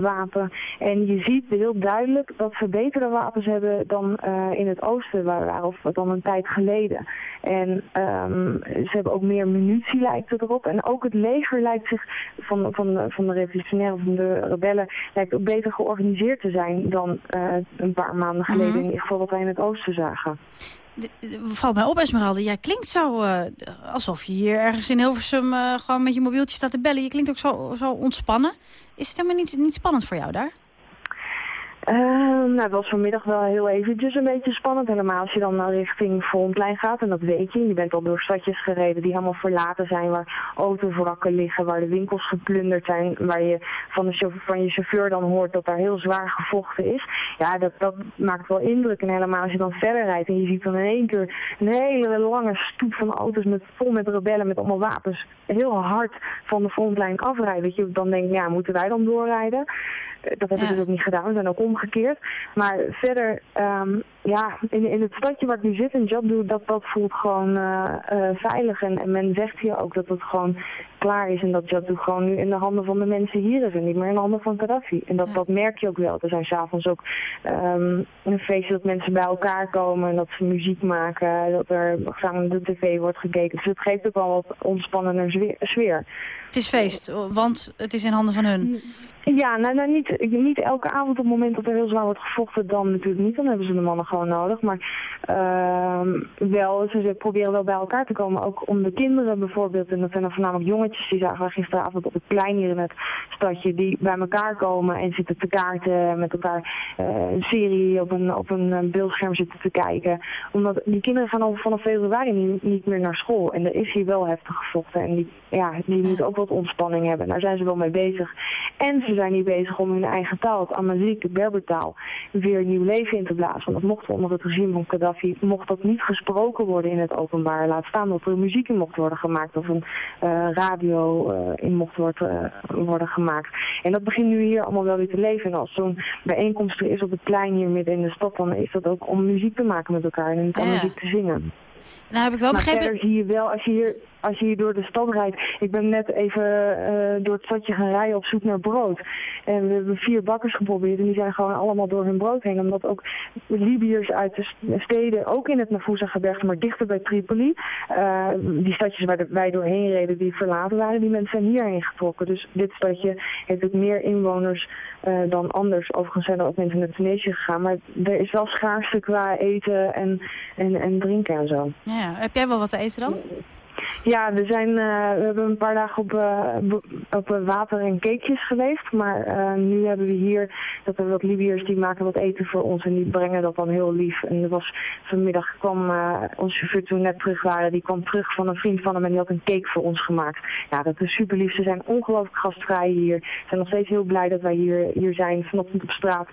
S27: wapen. En je ziet heel duidelijk dat ze betere wapens hebben dan eh, in het oosten waar of dan een tijd geleden. En ehm, ze hebben ook meer munitie lijkt het erop. En ook het leger lijkt zich van, van, van de revolutionairen, van de rebellen, lijkt ook beter georganiseerd te zijn dan eh, een paar maanden geleden.
S5: Mhm.
S27: In ieder geval wat wij in het oosten zagen.
S5: Valt mij op, Esmeralda, jij klinkt zo eh, alsof je hier ergens in Hilversum eh, gewoon met je mobieltje staat te bellen. Je klinkt ook zo, zo ontspannen. Is het helemaal niet, niet spannend voor jou daar?
S27: Ehm, nou, het was vanmiddag wel heel eventjes een beetje spannend. Helemaal als je dan naar richting Frontline gaat. En dat weet je. Je bent al door stadjes gereden die helemaal verlaten zijn. Waar autovrakken liggen. Waar de winkels geplunderd zijn. Waar je van, de chauffeur, van je chauffeur dan hoort dat daar heel zwaar gevochten is. Ja, dat, dat maakt wel indruk. En helemaal als je dan verder rijdt. En je ziet dan in één keer een hele lange stoep van auto's. Met, vol met rebellen. Met allemaal wapens. Heel hard van de Frontline afrijden. Dat je dan denkt, ja, moeten wij dan doorrijden? Eh, Dat hebben ze dus ook niet gedaan, we zijn ook omgekeerd. Maar verder, ehm, ja, in, in het stadje waar ik nu zit, in Jabdu, dat, dat voelt gewoon eh, eh, veilig. En, en men zegt hier ook dat het gewoon klaar is en dat Jabdu gewoon nu in de handen van de mensen hier is en niet meer in de handen van Gaddafi. En dat, dat merk je ook wel. Er zijn s'avonds ook ehm, een feestje dat mensen bij elkaar komen en dat ze muziek maken, dat er samen de tv wordt gekeken. Dus het geeft ook wel wat ontspannender sfeer.
S5: Het is feest, want het is in handen van hun.
S27: Ja, nou, nou niet, niet elke avond op het moment dat er heel zwaar wordt gevochten, dan natuurlijk niet. Dan hebben ze de mannen gewoon nodig. Maar ehm, wel, ze, ze proberen wel bij elkaar te komen. Ook om de kinderen bijvoorbeeld, en dat zijn dan voornamelijk jongetjes, die zagen we gisteravond op het plein hier in het stadje, die bij elkaar komen en zitten te kaarten met elkaar eh, een serie op een, op een beeldscherm zitten te kijken. Omdat die kinderen gaan al vanaf februari niet, niet meer naar school. En er is hier wel heftig gevochten. En die, ja, die moeten ook ontspanning hebben. Daar zijn ze wel mee bezig. En ze zijn hier bezig om hun eigen taal, het Amazigh, de Berbertaal, weer nieuw leven in te blazen. Want dat mocht onder het regime van Gaddafi, mocht dat niet gesproken worden in het openbaar. Laat staan dat er muziek in mocht worden gemaakt of een eh, radio eh, in mocht worden, worden gemaakt. En dat begint nu hier allemaal wel weer te leven. En als zo'n bijeenkomst er is op het plein hier midden in de stad, dan is dat ook om muziek te maken met elkaar en
S5: Ja.
S27: muziek te zingen.
S5: Nou heb ik wel
S27: maar
S5: begrepen...
S27: verder zie je wel, als je hier, als je hier door de stad rijdt... Ik ben net even eh, door het stadje gaan rijden op zoek naar brood. En we hebben vier bakkers geprobeerd en die zijn gewoon allemaal door hun brood heen. Omdat ook Libiërs uit de st- steden, ook in het Nafusa-gebergte, maar dichter bij Tripoli... eh, die stadjes waar wij doorheen reden, die verlaten waren, die mensen zijn hierheen getrokken. Dus dit stadje heeft ook meer inwoners eh, dan anders. Overigens zijn er ook mensen naar Tunesië gegaan. Maar er is wel schaarste qua eten en, en, en drinken en zo.
S5: Ja, heb jij wel wat te eten dan?
S27: Ja, we, zijn, eh, we hebben een paar dagen op, b- op water en cakejes geleefd. Maar eh, nu hebben we hier dat er wat Libiërs die maken wat eten voor ons en die brengen dat dan heel lief. En er was vanmiddag kwam onze chauffeur toen we net terug waren, die kwam terug van een vriend van hem en die had een cake voor ons gemaakt. Ja, dat is super lief. Ze zijn ongelooflijk gastvrij hier. Ze zijn nog steeds heel blij dat wij hier, hier zijn. Vanochtend op straat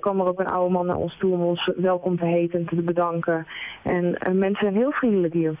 S27: kwam er ook een oude man naar ons toe om ons welkom te heten en te bedanken. En mensen zijn heel vriendelijk hier.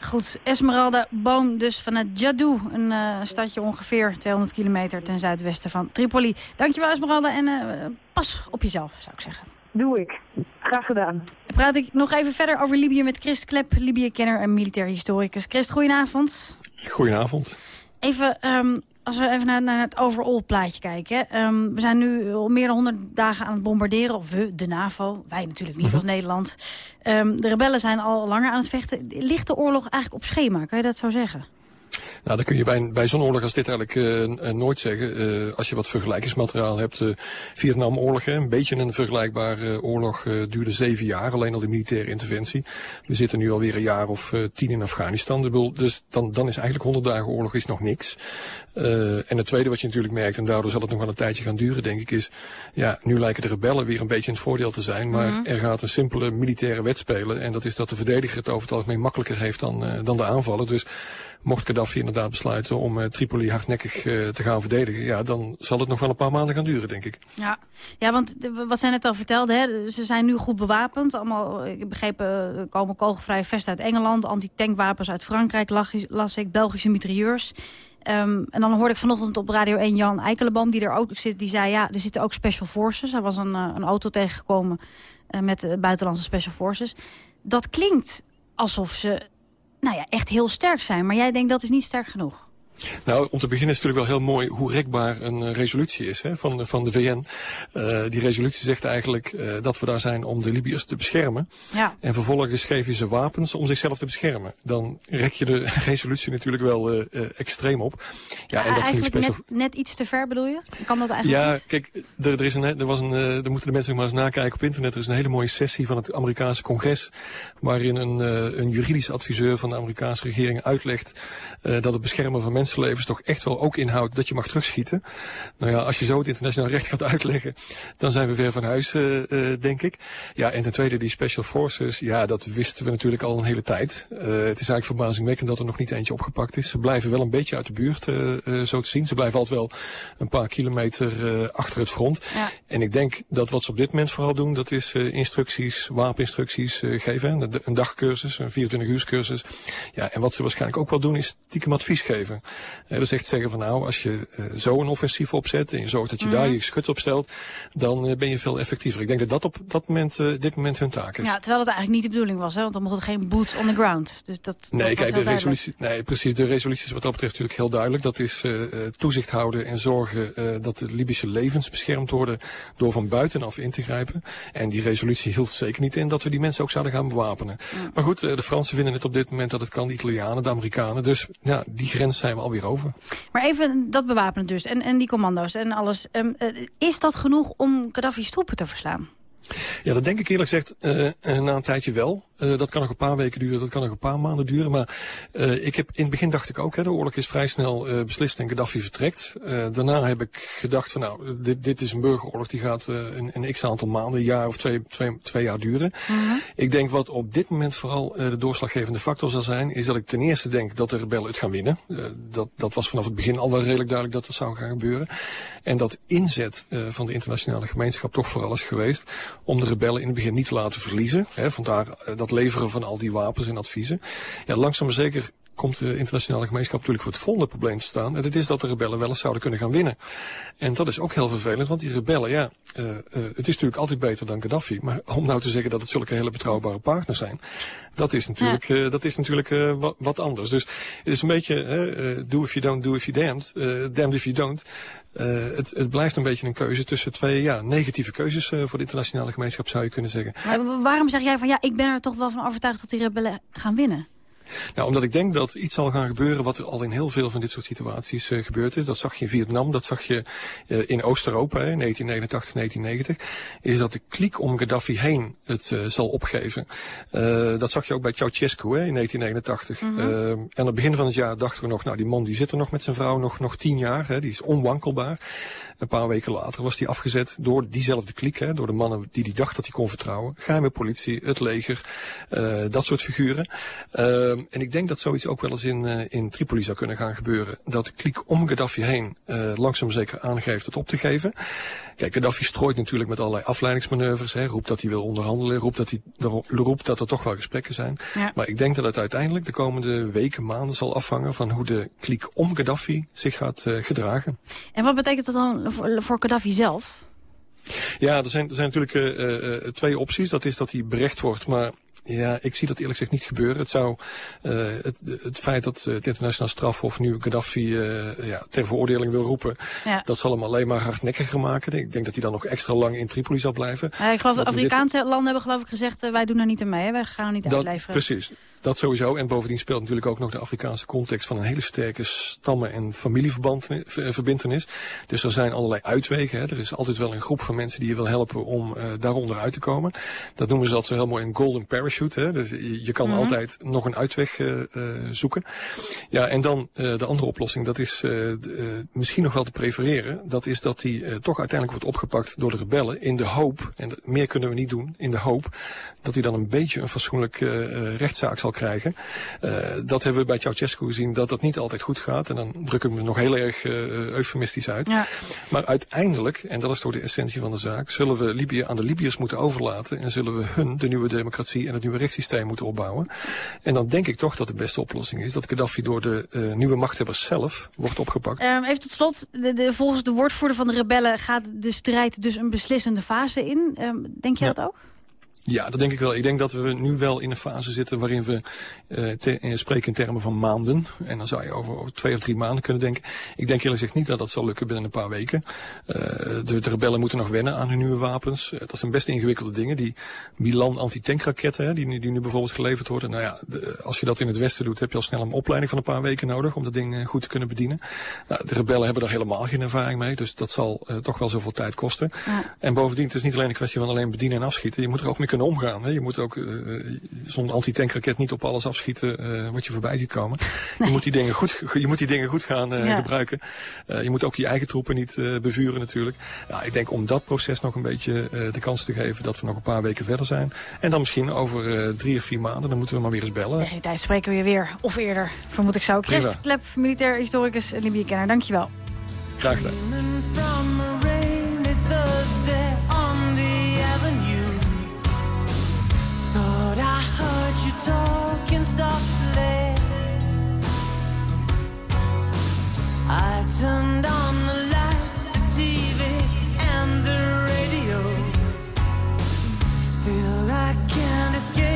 S5: Goed, Esmeralda Boom dus vanuit Jadou, een eh, stadje ongeveer 200 kilometer ten zuidwesten van Tripoli. Dankjewel Esmeralda en eh, pas op jezelf, zou ik zeggen.
S27: Doe ik. Graag gedaan.
S5: Dan praat ik nog even verder over Libië met Christ Klep, Libië-kenner en militair historicus. Christ, goedenavond.
S28: Goedenavond.
S5: Even, ehm, als we even naar, naar het overall plaatje kijken. Ehm, we zijn nu al meer dan 100 dagen aan het bombarderen. Of we, de NAVO. Wij natuurlijk niet als Nederland. Ehm, de rebellen zijn al langer aan het vechten. Ligt de oorlog eigenlijk op schema? Kan je dat zo zeggen?
S28: Nou, dat kun je bij, bij zo'n oorlog als dit eigenlijk uh, uh, nooit zeggen. Uh, als je wat vergelijkingsmateriaal hebt. Vietnamoorlog, een beetje een vergelijkbare oorlog, duurde zeven jaar. Alleen al de militaire interventie. We zitten nu alweer een jaar of tien in Afghanistan. Dus dan, dan is eigenlijk 100 dagen oorlog is nog niks. en het tweede wat je natuurlijk merkt, en daardoor zal het nog wel een tijdje gaan duren, denk ik, is... Ja, nu lijken de rebellen weer een beetje in het voordeel te zijn. Maar
S5: Mhm.
S28: er gaat een simpele militaire wet spelen. En dat is dat de verdediger het over het algemeen makkelijker heeft dan, dan de aanvaller. Dus mocht Gaddafi inderdaad besluiten om uh, Tripoli hardnekkig uh, te gaan verdedigen, ja, dan zal het nog wel een paar maanden gaan duren, denk ik.
S5: Ja, ja want wat zij net al vertelde, hè, ze zijn nu goed bewapend. Allemaal, ik begreep, uh, komen kogelvrije vesten uit Engeland, antitankwapens uit Frankrijk, las ik, Belgische mitrailleurs. Um, en dan hoorde ik vanochtend op Radio 1 Jan Eikelenboom, die er ook zit, die zei, ja, er zitten ook special forces. Hij was een, een auto tegengekomen uh, met buitenlandse special forces. Dat klinkt alsof ze nou ja, echt heel sterk zijn. Maar jij denkt dat is niet sterk genoeg.
S28: Nou, om te beginnen is het natuurlijk wel heel mooi hoe rekbaar een uh, resolutie is hè, van, van de VN. Uh, die resolutie zegt eigenlijk uh, dat we daar zijn om de Libiërs te beschermen.
S5: Ja.
S28: En vervolgens geef je ze wapens om zichzelf te beschermen. Dan rek je de resolutie natuurlijk wel extreem op.
S5: Ja, en dat eigenlijk net, net iets te ver bedoel je? Kan dat eigenlijk
S28: ja,
S5: niet?
S28: kijk, er, er, is een, er, was een, er moeten de mensen nog maar eens nakijken op internet. Er is een hele mooie sessie van het Amerikaanse congres. Waarin een, een juridisch adviseur van de Amerikaanse regering uitlegt dat het beschermen van mensenlevens toch echt wel ook inhoudt dat je mag terugschieten. Nou ja, als je zo het internationaal recht gaat uitleggen, dan zijn we ver van huis, uh, uh, denk ik. Ja, en ten tweede die Special Forces, ja, dat wisten we natuurlijk al een hele tijd. Uh, het is eigenlijk verbazingwekkend dat er nog niet eentje opgepakt is. Ze blijven wel een beetje uit de buurt, zo te zien. Ze blijven altijd wel een paar kilometer achter het front.
S5: Ja.
S28: En ik denk dat wat ze op dit moment vooral doen, dat is instructies, wapeninstructies geven. Een, een dagcursus, een 24 uur cursus. Ja, en wat ze waarschijnlijk ook wel doen, is stiekem advies geven. Dus echt zeggen van nou, als je uh, zo een offensief opzet en je zorgt dat je
S5: Mhm.
S28: daar je schut op stelt, dan uh, ben je veel effectiever. Ik denk dat dat op dat moment, dit moment hun taak is.
S5: Ja, terwijl het eigenlijk niet de bedoeling was, hè? want dan mocht er geen boots on the ground. Dus dat,
S28: nee,
S5: dat
S28: kijk, de resolutie, nee, precies. De resolutie is wat dat betreft natuurlijk heel duidelijk. Dat is toezicht houden en zorgen dat de Libische levens beschermd worden door van buitenaf in te grijpen. En die resolutie hield zeker niet in dat we die mensen ook zouden gaan bewapenen.
S5: Ja.
S28: Maar goed, de Fransen vinden het op dit moment dat het kan, de Italianen, de Amerikanen. Dus ja, die grens zijn we alweer over.
S5: Maar even dat bewapenen dus en, en die commando's en alles. Um, uh, is dat genoeg om Gaddafi's troepen te verslaan?
S28: Ja, dat denk ik eerlijk gezegd uh, na een tijdje wel. Uh, dat kan nog een paar weken duren, dat kan nog een paar maanden duren. Maar uh, ik heb, in het begin dacht ik ook, hè, de oorlog is vrij snel uh, beslist en Gaddafi vertrekt. daarna heb ik gedacht van nou, dit, dit is een burgeroorlog die gaat een, een x-aantal maanden, een jaar of twee, twee, twee jaar duren.
S5: -huh.
S28: Ik denk wat op dit moment vooral de doorslaggevende factor zal zijn, is dat ik ten eerste denk dat de rebellen het gaan winnen. dat, dat was vanaf het begin al wel redelijk duidelijk dat dat zou gaan gebeuren. En dat inzet van de internationale gemeenschap toch vooral is geweest om de rebellen in het begin niet te laten verliezen. Hè, vandaar dat leveren van al die wapens en adviezen. Ja, langzaam maar zeker komt de internationale gemeenschap natuurlijk voor het volgende probleem te staan. En dat is dat de rebellen wel eens zouden kunnen gaan winnen. En dat is ook heel vervelend, want die rebellen, ja, uh, uh, het is natuurlijk altijd beter dan Gaddafi. Maar om nou te zeggen dat het zulke hele betrouwbare partners zijn, dat is natuurlijk, ja. uh, dat is natuurlijk wat, wat, anders. Dus het is een beetje, do if you don't, do if you damned, damned if you don't. Uh, het, het, blijft een beetje een keuze tussen twee ja, negatieve keuzes uh, voor de internationale gemeenschap, zou je kunnen zeggen.
S5: Maar waarom zeg jij van ja, ik ben er toch wel van overtuigd dat die rebellen gaan winnen?
S28: Nou, omdat ik denk dat iets zal gaan gebeuren wat er al in heel veel van dit soort situaties uh, gebeurd is. Dat zag je in Vietnam, dat zag je uh, in Oost-Europa, 1989, 1990. Is dat de kliek om Gaddafi heen het uh, zal opgeven. dat zag je ook bij Ceausescu hè, in 1989.
S5: Mhm.
S28: Mm -hmm. en aan het begin van het jaar dachten we nog, nou die man die zit er nog met zijn vrouw nog, nog tien jaar. Hè, die is onwankelbaar. Een paar weken later was hij afgezet door diezelfde kliek, hè, door de mannen die hij dacht dat hij kon vertrouwen. Geheime politie, het leger, dat soort figuren. Uh, en ik denk dat zoiets ook wel eens in, uh, in Tripoli zou kunnen gaan gebeuren. Dat de kliek om Gaddafi heen uh, langzaam zeker aangeeft het op te geven. Kijk, Gaddafi strooit natuurlijk met allerlei afleidingsmanoeuvres. Hè, roept dat hij wil onderhandelen, roept dat, hij, roept dat er toch wel gesprekken zijn.
S5: Ja.
S28: Maar ik denk dat het uiteindelijk de komende weken, maanden zal afhangen van hoe de kliek om Gaddafi zich gaat uh, gedragen.
S5: En wat betekent dat dan voor, voor Gaddafi zelf?
S28: Ja, er zijn, er zijn natuurlijk uh, uh, twee opties. Dat is dat hij berecht wordt, maar ja, ik zie dat eerlijk gezegd niet gebeuren. Het zou uh, het, het feit dat het internationaal strafhof nu Gaddafi uh, ja, ter veroordeling wil roepen,
S5: ja.
S28: dat zal hem alleen maar hardnekkiger maken. Ik denk dat hij dan nog extra lang in Tripoli zal blijven.
S5: Ja, ik geloof dat Afrikaanse dit... landen hebben geloof ik gezegd, uh, wij doen er niet aan mee, hè? wij gaan er niet
S28: dat,
S5: uitleveren.
S28: Precies. Dat sowieso. En bovendien speelt natuurlijk ook nog de Afrikaanse context van een hele sterke stammen- en familieverbintenis. Dus er zijn allerlei uitwegen. Hè. Er is altijd wel een groep van mensen die je wil helpen om daaronder uit te komen. Dat noemen ze dat zo heel mooi een golden parachute. Hè. Dus je, je kan
S29: Mhm.
S28: altijd nog een uitweg uh, uh, zoeken. Ja, en dan uh, de andere oplossing, dat is uh, misschien nog wel te prefereren. Dat is dat die uh, toch uiteindelijk wordt opgepakt door de rebellen in de hoop, en meer kunnen we niet doen, in de hoop dat hij dan een beetje een fatsoenlijk uh, rechtszaak zal krijgen. Dat hebben we bij Ceausescu gezien, dat dat niet altijd goed gaat. En dan druk ik me nog heel erg eufemistisch uit.
S5: Ja.
S28: Maar uiteindelijk, en dat is toch de essentie van de zaak, zullen we Libië aan de Libiërs moeten overlaten en zullen we hun de nieuwe democratie en het nieuwe rechtssysteem moeten opbouwen. En dan denk ik toch dat de beste oplossing is dat Gaddafi door de uh, nieuwe machthebbers zelf wordt opgepakt.
S5: Um, even tot slot, de, de, volgens de woordvoerder van de rebellen gaat de strijd dus een beslissende fase in. Um, denk jij ja. dat ook?
S28: Ja, dat denk ik wel. Ik denk dat we nu wel in een fase zitten waarin we uh, te, spreken in termen van maanden. En dan zou je over, over, twee of drie maanden kunnen denken. Ik denk eerlijk gezegd niet dat dat zal lukken binnen een paar weken. Uh, de, de, rebellen moeten nog wennen aan hun nieuwe wapens. Uh, dat zijn best ingewikkelde dingen. Die Milan antitankraketten, die, die nu bijvoorbeeld geleverd worden. Nou ja, de, als je dat in het westen doet, heb je al snel een opleiding van een paar weken nodig om dat ding goed te kunnen bedienen. Nou, de rebellen hebben daar helemaal geen ervaring mee. Dus dat zal toch wel zoveel tijd kosten.
S5: Ja.
S28: En bovendien, het is niet alleen een kwestie van alleen bedienen en afschieten. Je moet er ook mee kunnen omgaan. Hè. Je moet ook uh, zo'n antitankraket niet op alles afschieten uh, wat je voorbij ziet komen. Nee. Je, moet die dingen goed, je moet die dingen goed gaan uh, ja. gebruiken. je moet ook je eigen troepen niet bevuren natuurlijk. Ja, ik denk om dat proces nog een beetje de kans te geven dat we nog een paar weken verder zijn. En dan misschien over drie of vier maanden, dan moeten we maar weer eens bellen.
S5: Tegen die tijd spreken we je weer. Of eerder, vermoed ik zo. Christ Klep, militair historicus en Libië-kenner. Dankjewel.
S28: Graag gedaan.
S30: Talking softly. I turned on the lights, the TV, and the radio. Still, I can't escape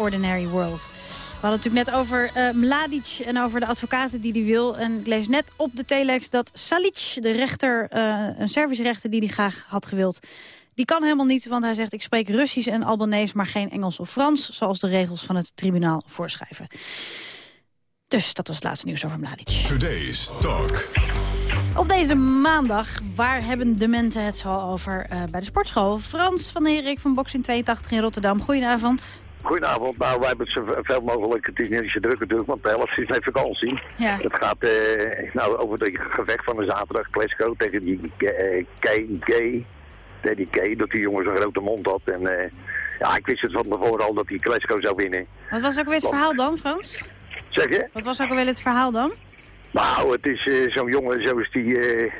S30: Ordinary World.
S5: We hadden het natuurlijk net over uh, Mladic en over de advocaten die hij wil. En ik lees net op de telex dat Salic, de rechter, uh, een Servische rechter die hij graag had gewild... die kan helemaal niet, want hij zegt ik spreek Russisch en Albanees... maar geen Engels of Frans, zoals de regels van het tribunaal voorschrijven. Dus dat was het laatste nieuws over Mladic.
S1: Today's Talk.
S5: Op deze maandag, waar hebben de mensen het zo over uh, bij de sportschool? Frans van der Herik van Boxing 82 in Rotterdam. Goedenavond.
S29: Goedenavond. Nou, wij hebben het zoveel mogelijk. Het is niet zo druk natuurlijk, want de helft is net vakantie.
S5: Ja.
S29: Het gaat uh, nou, over het gevecht van de zaterdag. Clasico tegen die uh, KG. Daddy K, dat die jongen zo'n grote mond had. En eh, ja, ik wist het van tevoren al dat hij Klesko zou winnen.
S5: Wat was ook weer het verhaal dan, Frans?
S29: Zeg je?
S5: Wat was ook alweer het verhaal dan?
S29: Nou, het is eh, zo'n jongen zoals die, eh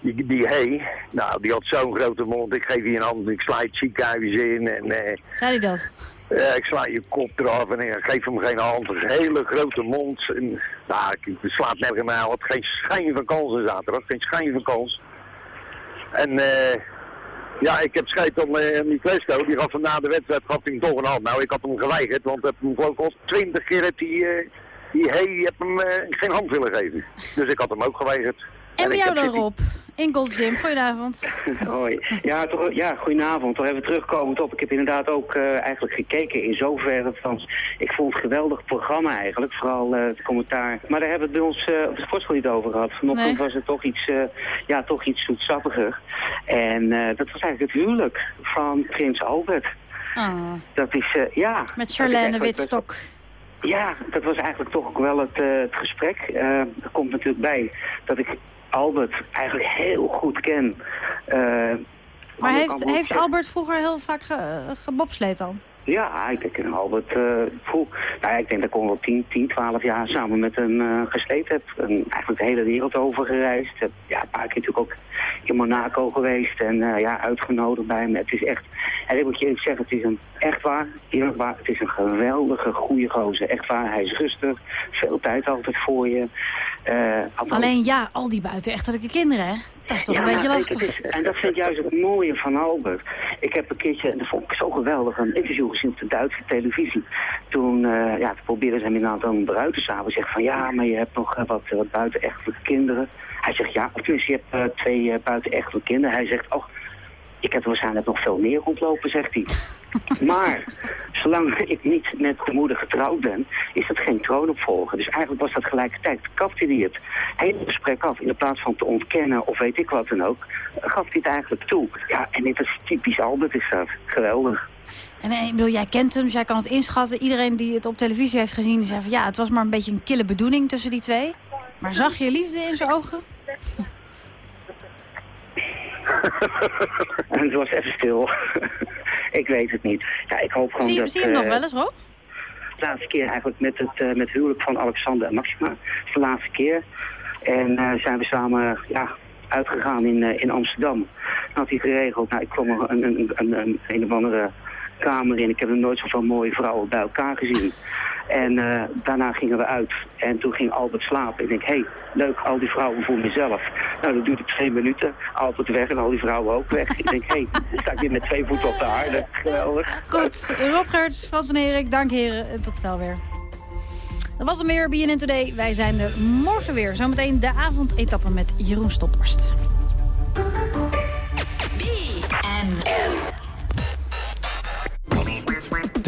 S29: die, die hey, nou, die had zo'n grote mond. Ik geef je een hand, ik sla het ziekenhuis in en eh,
S5: Zei hij dat?
S29: Ja, ik sla je kop eraf en ik geef hem geen hand. Een hele grote mond. En, nou, ik, ik slaat nergens. Hij had geen schijn van kans in zaterdag, geen schijn van kans. En eh, ja, ik heb scheid om eh, die Klesko, die gaf hem na de wedstrijd gaf hem toch een hand. Nou, ik had hem geweigerd, want heb hem geloof ik al twintig keer hij, eh, die hey, die heb hem eh, geen hand willen geven. Dus ik had hem ook geweigerd.
S5: En bij jou dan, Rob? In Gym, goedenavond.
S31: Hoi. Ja, toch, ja, goedenavond. Toch even terugkomend op. Ik heb inderdaad ook eh, eigenlijk gekeken in zoverre van... Ik vond het geweldig programma eigenlijk, vooral eh, het commentaar. Maar daar hebben we het bij ons eh, op de sportschool niet over gehad. Vanochtend
S5: Nee.
S31: was het toch iets, ja, toch iets zoetsappiger. En dat was eigenlijk het huwelijk van prins Albert.
S5: Ah,
S31: Dat is, ja...
S5: met
S31: eigenlijk-
S5: Witstok.
S31: ja, dat was eigenlijk toch ook wel het, het gesprek. Er komt natuurlijk bij dat ik Albert eigenlijk heel goed ken. Eh,
S5: Maar heeft, heeft Albert vroeger heel vaak ge, gebobsleed dan?
S31: Ja, ik ken Albert uh. Nou ja, ik denk dat ik al wel 10, 10, 12 jaar samen met hem uh, gesleed heb. En eigenlijk de hele wereld over gereisd. Heb, ja, een paar keer natuurlijk ook in Monaco geweest en uh, ja, uitgenodigd bij hem. Het is echt, en ik moet je zeggen, het is een echt waar, eerlijk waar, het is een geweldige, goede gozer. Echt waar, hij is rustig, veel tijd altijd voor je. Uh,
S5: Alleen ja, al die buitenechtelijke kinderen, hè? Dat is toch
S31: ja,
S5: een beetje lastig.
S31: is- en dat vind ik juist het mooie van Albert. Ik heb een keertje, en dat vond ik zo geweldig, een interview gezien op de Duitse televisie. Toen, eh, ja, toen probeerden ze hem inderdaad dan eruit te samen. Zegt van ja, maar je hebt nog eh, wat, wat buitenechtelijke kinderen. Hij zegt ja, of tenminste je hebt eh, twee uh, buitenechtelijke kinderen. Hij zegt, oh, ik heb waarschijnlijk nog veel meer rondlopen, zegt hij. Maar zolang ik niet met de moeder getrouwd ben, is dat geen troonopvolger. Dus eigenlijk was dat gelijkertijd, kapte hij het hele gesprek af. In plaats van te ontkennen of weet ik wat dan ook, gaf hij het eigenlijk toe. Ja, en dit is typisch Albert is dat. Geweldig.
S5: En eh, ik bedoel, jij kent hem, dus jij kan het inschatten. Iedereen die het op televisie heeft gezien, die zei van ja, het was maar een beetje een kille bedoeling tussen die twee. Maar zag je liefde in zijn ogen?
S31: en het was even stil. ik weet het niet. Ja, ik hoop gewoon
S5: zie,
S31: dat...
S5: zie je hem nog
S31: eh,
S5: wel eens, Rob?
S31: de laatste keer eigenlijk met het, uh, met het huwelijk van Alexander en Maxima. De laatste keer. En uh, zijn we samen ja, uitgegaan in, in Amsterdam. Dan had hij geregeld, nou, ik kwam een, een, een, een, een of andere kamer in. Ik heb nog nooit zoveel mooie vrouwen bij elkaar gezien. En daarna gingen we uit. En toen ging Albert slapen. Ik denk, hey, leuk, al die vrouwen voor mezelf. Nou, dat duurde twee minuten. Albert weg en al die vrouwen ook weg. ik denk, hé, hey, dan sta ik weer met twee voeten op de aarde. Geweldig.
S5: Goed, Rob Geurts, Frans van Erik, dank heren. En tot snel weer. Dat was hem weer, BNN Today. Wij zijn er morgen weer. Zometeen de avondetappe met Jeroen Stophorst.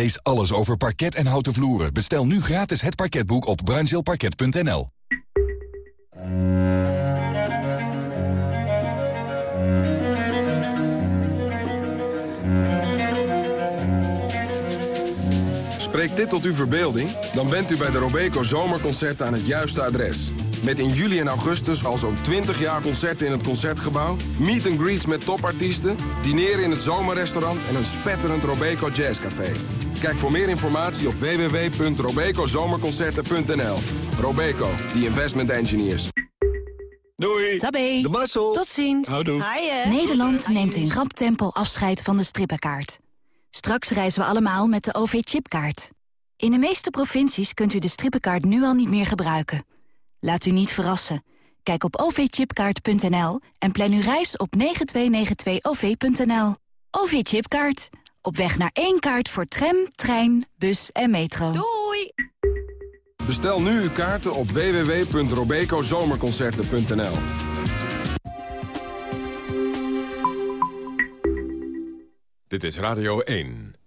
S25: Lees alles over parket en houten vloeren. Bestel nu gratis het parketboek op bruinzeelparket.nl.
S32: Spreekt dit tot uw verbeelding? Dan bent u bij de Robeco Zomerconcerten aan het juiste adres. Met in juli en augustus al zo'n 20 jaar concerten in het Concertgebouw... meet and greets met topartiesten, dineren in het zomerrestaurant... en een spetterend Robeco Jazzcafé. Kijk voor meer informatie op www.robecozomerconcerten.nl. Robeco, the investment engineers.
S33: Doei. Tabé. De Marcel. Tot ziens.
S32: Houdoe.
S33: Nederland neemt in rap tempo afscheid van de strippenkaart. Straks reizen we allemaal met de OV-chipkaart. In de meeste provincies kunt u de strippenkaart nu al niet meer gebruiken. Laat u niet verrassen. Kijk op ovchipkaart.nl en plan uw reis op 9292-OV.nL. OV-chipkaart. Op weg naar één kaart voor tram, trein, bus en metro. Doei!
S32: Bestel nu uw kaarten op www.robecozomerconcerten.nl.
S1: Dit is Radio 1.